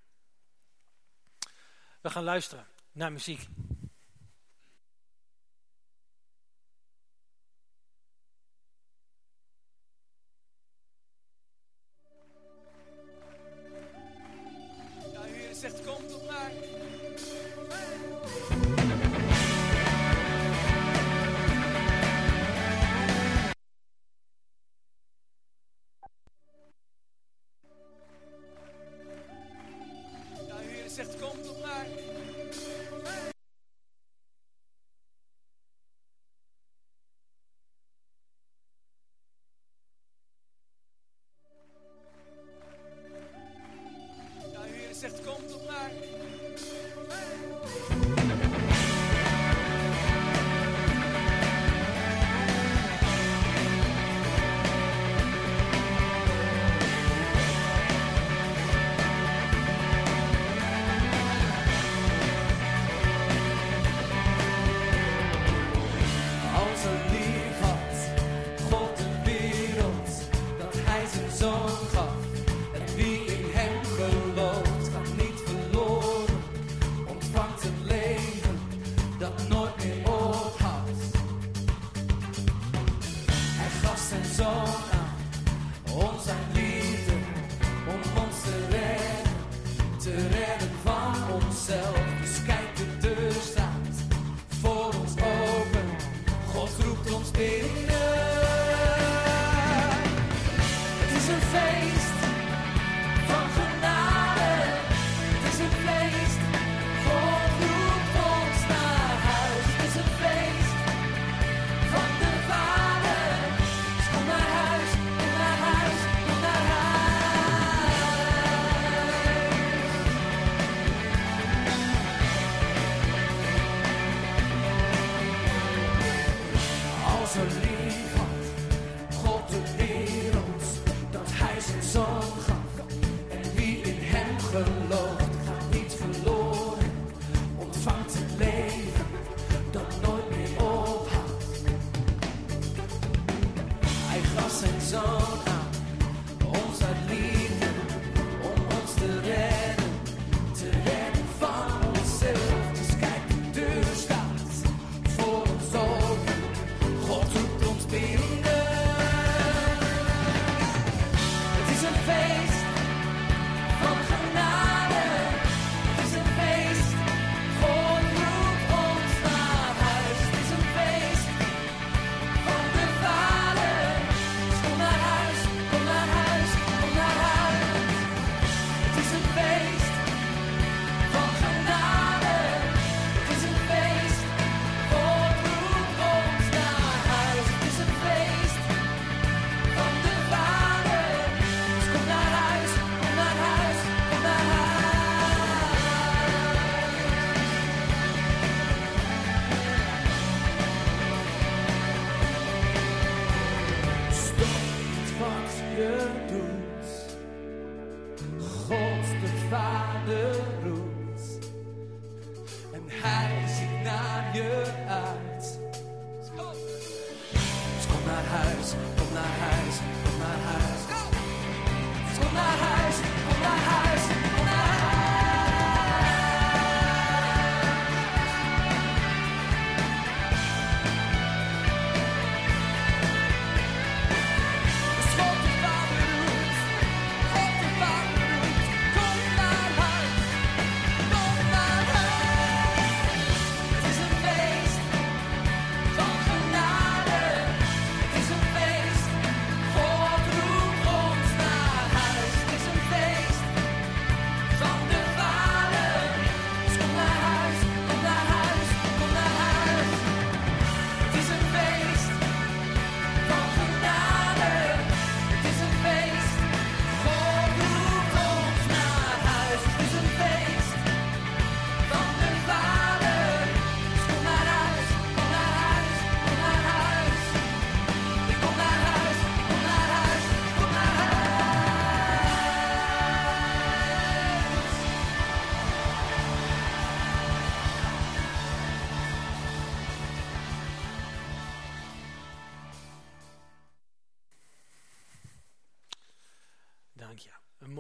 We gaan luisteren naar muziek.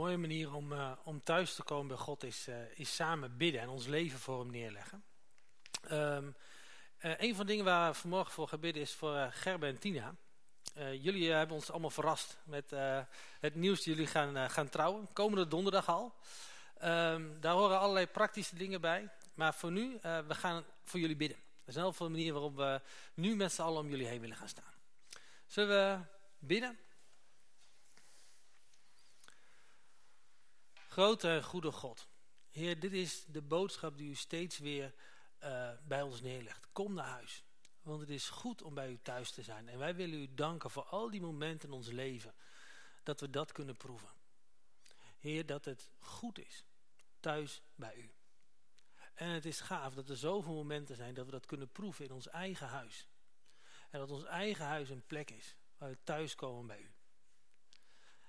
Mooie manier om, eh, om thuis te komen bij God is, eh, is samen bidden en ons leven voor hem neerleggen. Eh, een van de dingen waar we vanmorgen voor gaan bidden is voor eh, Gerbe en Tina. Jullie hebben ons allemaal verrast met het nieuws dat jullie gaan, gaan trouwen. Komende donderdag al. Ehm, daar horen allerlei praktische dingen bij. Maar voor nu, we gaan voor jullie bidden. Er zijn heel veel manieren waarop we nu met z'n allen om jullie heen willen gaan staan. Zullen we bidden? Grote en goede God. Heer, dit is de boodschap die u steeds weer eh, bij ons neerlegt. Kom naar huis. Want het is goed om bij u thuis te zijn. En wij willen u danken voor al die momenten in ons leven. Dat we dat kunnen proeven. Heer, dat het goed is. thuis bij u. En het is gaaf dat er zoveel momenten zijn dat we dat kunnen proeven in ons eigen huis. En dat ons eigen huis een plek is waar we thuiskomen bij u.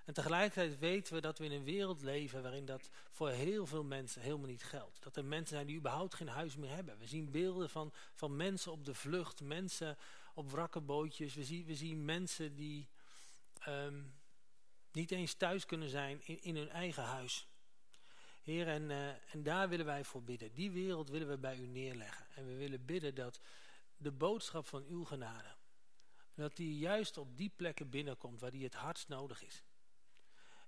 En tegelijkertijd weten we dat we in een wereld leven waarin dat voor heel veel mensen helemaal niet geldt. Dat er mensen zijn die überhaupt geen huis meer hebben. We zien beelden van, van mensen op de vlucht, mensen op wrakke bootjes. We zien, we zien mensen die ehm, niet eens thuis kunnen zijn in, hun eigen huis. Heer, en, uh, en daar willen wij voor bidden. Die wereld willen we bij u neerleggen. En we willen bidden dat de boodschap van uw genade, dat die juist op die plekken binnenkomt waar die het hardst nodig is.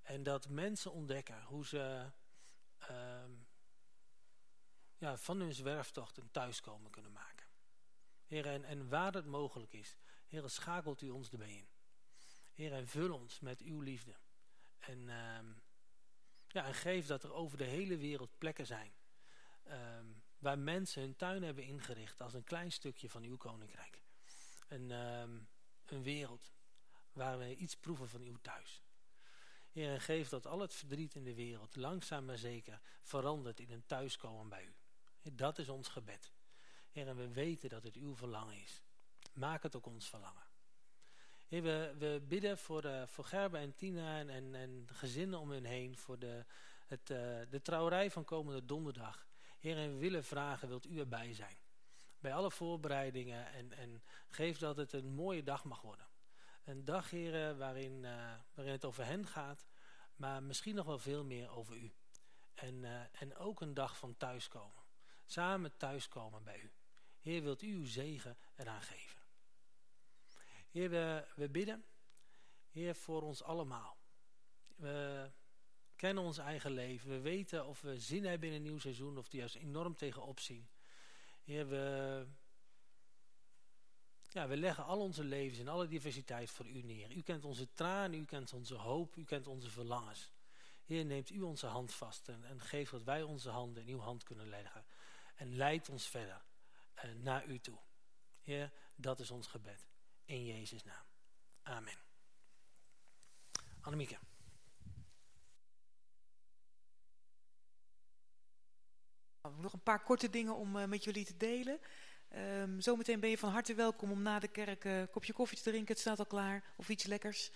En dat mensen ontdekken hoe ze uh, ja, van hun zwerftocht een thuiskomen kunnen maken. Heer, en, en waar het mogelijk is, Heer, schakelt u ons erbij in. Heer, en vul ons met uw liefde. En, uh, ja, en geef dat er over de hele wereld plekken zijn. Um, waar mensen hun tuin hebben ingericht als een klein stukje van uw koninkrijk. Een wereld waar we iets proeven van uw thuis. Heer, en geef dat al het verdriet in de wereld langzaam maar zeker verandert in een thuiskomen bij u. Dat is ons gebed. Heer, en we weten dat het uw verlangen is. Maak het ook ons verlangen. Heer, we, we bidden voor, uh, en Tina en, en, en gezinnen om hen heen. Voor de, het, uh, de trouwerij van komende donderdag. Heer, en we willen vragen, wilt u erbij zijn? Bij alle voorbereidingen en, en geef dat het een mooie dag mag worden. Een dag, heren, waarin, uh, waarin het over hen gaat, maar misschien nog wel veel meer over u. En, uh, en ook een dag van thuiskomen. Samen thuiskomen bij u. Heer, wilt u uw zegen eraan geven. Heer, we, we bidden, Heer, voor ons allemaal. We kennen ons eigen leven. We weten of we zin hebben in een nieuw seizoen of er juist enorm tegenop zien. Heer, we, ja, we leggen al onze levens in alle diversiteit voor u neer. U kent onze tranen, u kent onze hoop, u kent onze verlangens. Heer, neemt u onze hand vast en, en geeft dat wij onze handen in uw hand kunnen leggen. En leidt ons verder uh, naar u toe. Heer, dat is ons gebed. In Jezus' naam. Amen. Annemieke. Nog een paar korte dingen om uh, met jullie te delen. Um, zometeen ben je van harte welkom om na de kerk een uh, kopje koffie te drinken. Het staat al klaar. Of iets lekkers.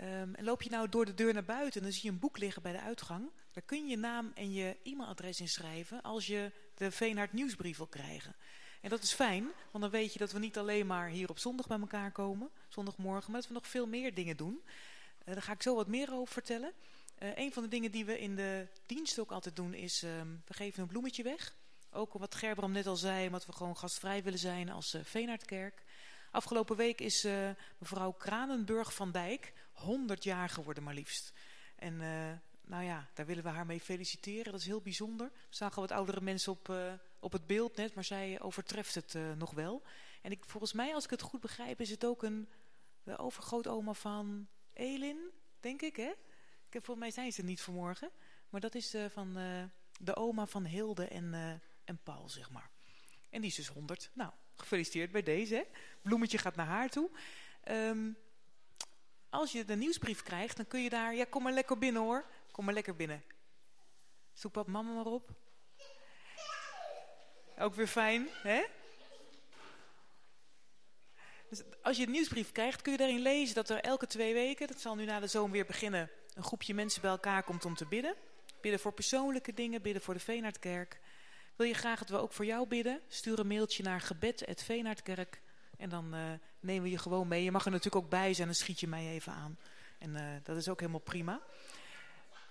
Um, en loop je nou door de deur naar buiten, dan zie je een boek liggen bij de uitgang. Daar kun je je naam en je e-mailadres in schrijven als je de Veenhard nieuwsbrief wil krijgen. En dat is fijn, want dan weet je dat we niet alleen maar hier op zondag bij elkaar komen, zondagmorgen, maar dat we nog veel meer dingen doen. Uh, daar ga ik zo wat meer over vertellen. Uh, een van de dingen die we in de dienst ook altijd doen is, um, we geven een bloemetje weg. Ook wat Gerbram net al zei, omdat we gewoon gastvrij willen zijn als uh, Veenhardkerk. Afgelopen week is uh, mevrouw Kranenburg van Dijk 100 jaar geworden maar liefst. En uh, nou ja, daar willen we haar mee feliciteren. Dat is heel bijzonder. We zagen wat oudere mensen op, op het beeld net, maar zij overtreft het nog wel. En ik, volgens mij, als ik het goed begrijp, is het ook een de overgrootoma van Elin, denk ik, hè? Ik heb, volgens mij zijn ze niet vanmorgen. Maar dat is van de oma van Hilde en en Paul, zeg maar. En die is dus 100. Nou, gefeliciteerd bij deze. Bloemetje gaat naar haar toe. Um, als je de nieuwsbrief krijgt, dan kun je daar... Ja, kom maar lekker binnen hoor. Kom maar lekker binnen. Zoek pap mama maar op. Ook weer fijn, hè? Dus als je de nieuwsbrief krijgt, kun je daarin lezen dat er elke twee weken... dat zal nu na de zomer weer beginnen... een groepje mensen bij elkaar komt om te bidden. Bidden voor persoonlijke dingen, bidden voor de Veenhardkerk... Wil je graag dat we ook voor jou bidden? Stuur een mailtje naar gebed.veenaardkerk. En dan uh, nemen we je gewoon mee. Je mag er natuurlijk ook bij zijn, dan schiet je mij even aan. En uh, dat is ook helemaal prima.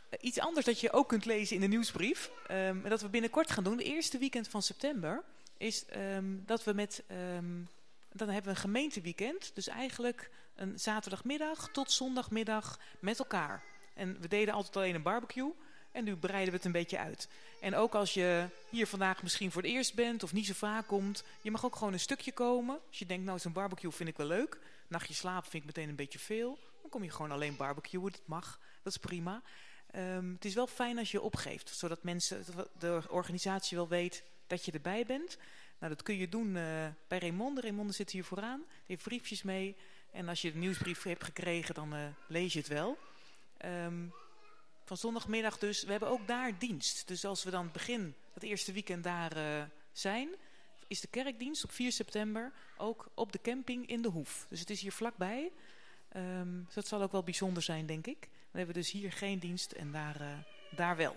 Uh, iets anders dat je ook kunt lezen in de nieuwsbrief. Um, dat we binnenkort gaan doen, de eerste weekend van september. Is um, dat we met... Um, dan hebben we een gemeenteweekend. Dus eigenlijk een zaterdagmiddag tot zondagmiddag met elkaar. En we deden altijd alleen een barbecue... En nu breiden we het een beetje uit. En ook als je hier vandaag misschien voor het eerst bent of niet zo vaak komt. Je mag ook gewoon een stukje komen. Als je denkt, nou zo'n barbecue vind ik wel leuk. Nachtje slapen vind ik meteen een beetje veel. Dan kom je gewoon alleen barbecuen, dat mag. Dat is prima. Um, het is wel fijn als je opgeeft. Zodat mensen, de organisatie wel weet dat je erbij bent. Nou, dat kun je doen uh, bij Raymonde. Raymonde zit hier vooraan. Die heeft briefjes mee. En als je de nieuwsbrief hebt gekregen, dan uh, lees je het wel. Um, van zondagmiddag dus. We hebben ook daar dienst. Dus als we dan begin dat eerste weekend daar eh, zijn, is de kerkdienst op 4 september ook op de camping in de Hoef. Dus het is hier vlakbij. Ehm, dus dat zal ook wel bijzonder zijn, denk ik. We hebben dus hier geen dienst en daar, eh, daar wel.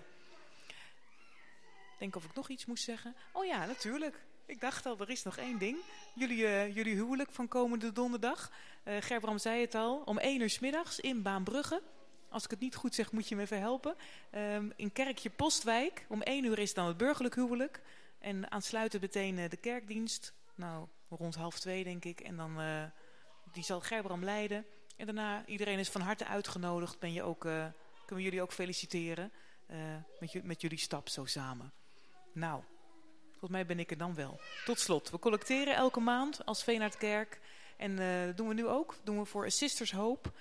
Ik denk of ik nog iets moest zeggen. Oh ja, natuurlijk. Ik dacht al, er is nog één ding. Jullie, eh, jullie huwelijk van komende donderdag. Eh Gerbram zei het al, om 1 uur 's middags in Baanbrugge. Als ik het niet goed zeg, moet je me even helpen. Ehm, in Kerkje Postwijk. Om 1 uur is dan het burgerlijk huwelijk. En aansluitend meteen eh, de kerkdienst. Nou, rond half twee denk ik. En dan, eh, die zal Gerbram leiden. En daarna, iedereen is van harte uitgenodigd. Ben je ook, eh, kunnen we jullie ook feliciteren. met, met jullie stap zo samen. Nou, volgens mij ben ik er dan wel. Tot slot, we collecteren elke maand als Veenaardkerk. En dat doen we nu ook. Dat doen we voor A Sisters Hope.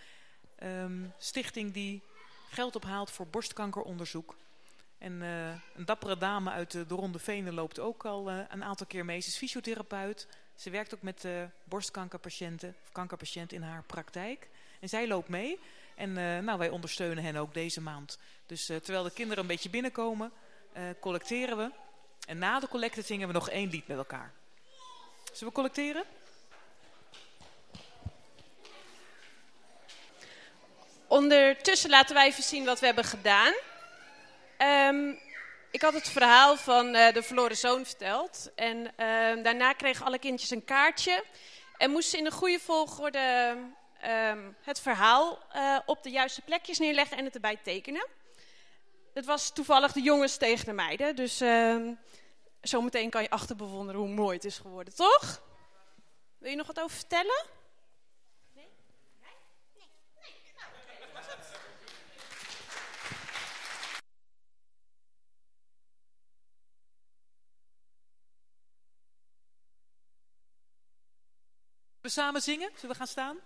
Ehm, stichting die geld ophaalt voor borstkankeronderzoek. En eh, een dappere dame uit de, de Ronde Venen loopt ook al eh, een aantal keer mee. Ze is fysiotherapeut. Ze werkt ook met eh, borstkankerpatiënten of kankerpatiënten in haar praktijk. En zij loopt mee. En nou, wij ondersteunen hen ook deze maand. Dus terwijl de kinderen een beetje binnenkomen, collecteren we. En na de collecte zingen we nog één lied met elkaar. Zullen we collecteren? Ondertussen laten wij even zien wat we hebben gedaan. Ehm, ik had het verhaal van eh, de verloren zoon verteld. En ehm, daarna kregen alle kindjes een kaartje. En moesten in de goede volgorde ehm, het verhaal eh, op de juiste plekjes neerleggen en het erbij tekenen. Het was toevallig de jongens tegen de meiden. Dus zometeen kan je achterbewonderen hoe mooi het is geworden, toch? Wil je nog wat over vertellen? We samen zingen? Zullen we gaan staan?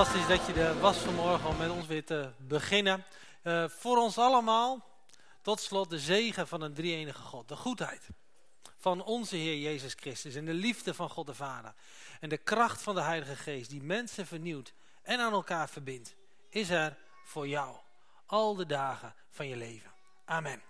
Fantastisch dat je er was vanmorgen om met ons weer te beginnen. Eh, voor ons allemaal, tot slot de zegen van een drie-enige God. De goedheid van onze Heer Jezus Christus en de liefde van God de Vader. En de kracht van de Heilige Geest die mensen vernieuwt en aan elkaar verbindt, is er voor jou al de dagen van je leven. Amen.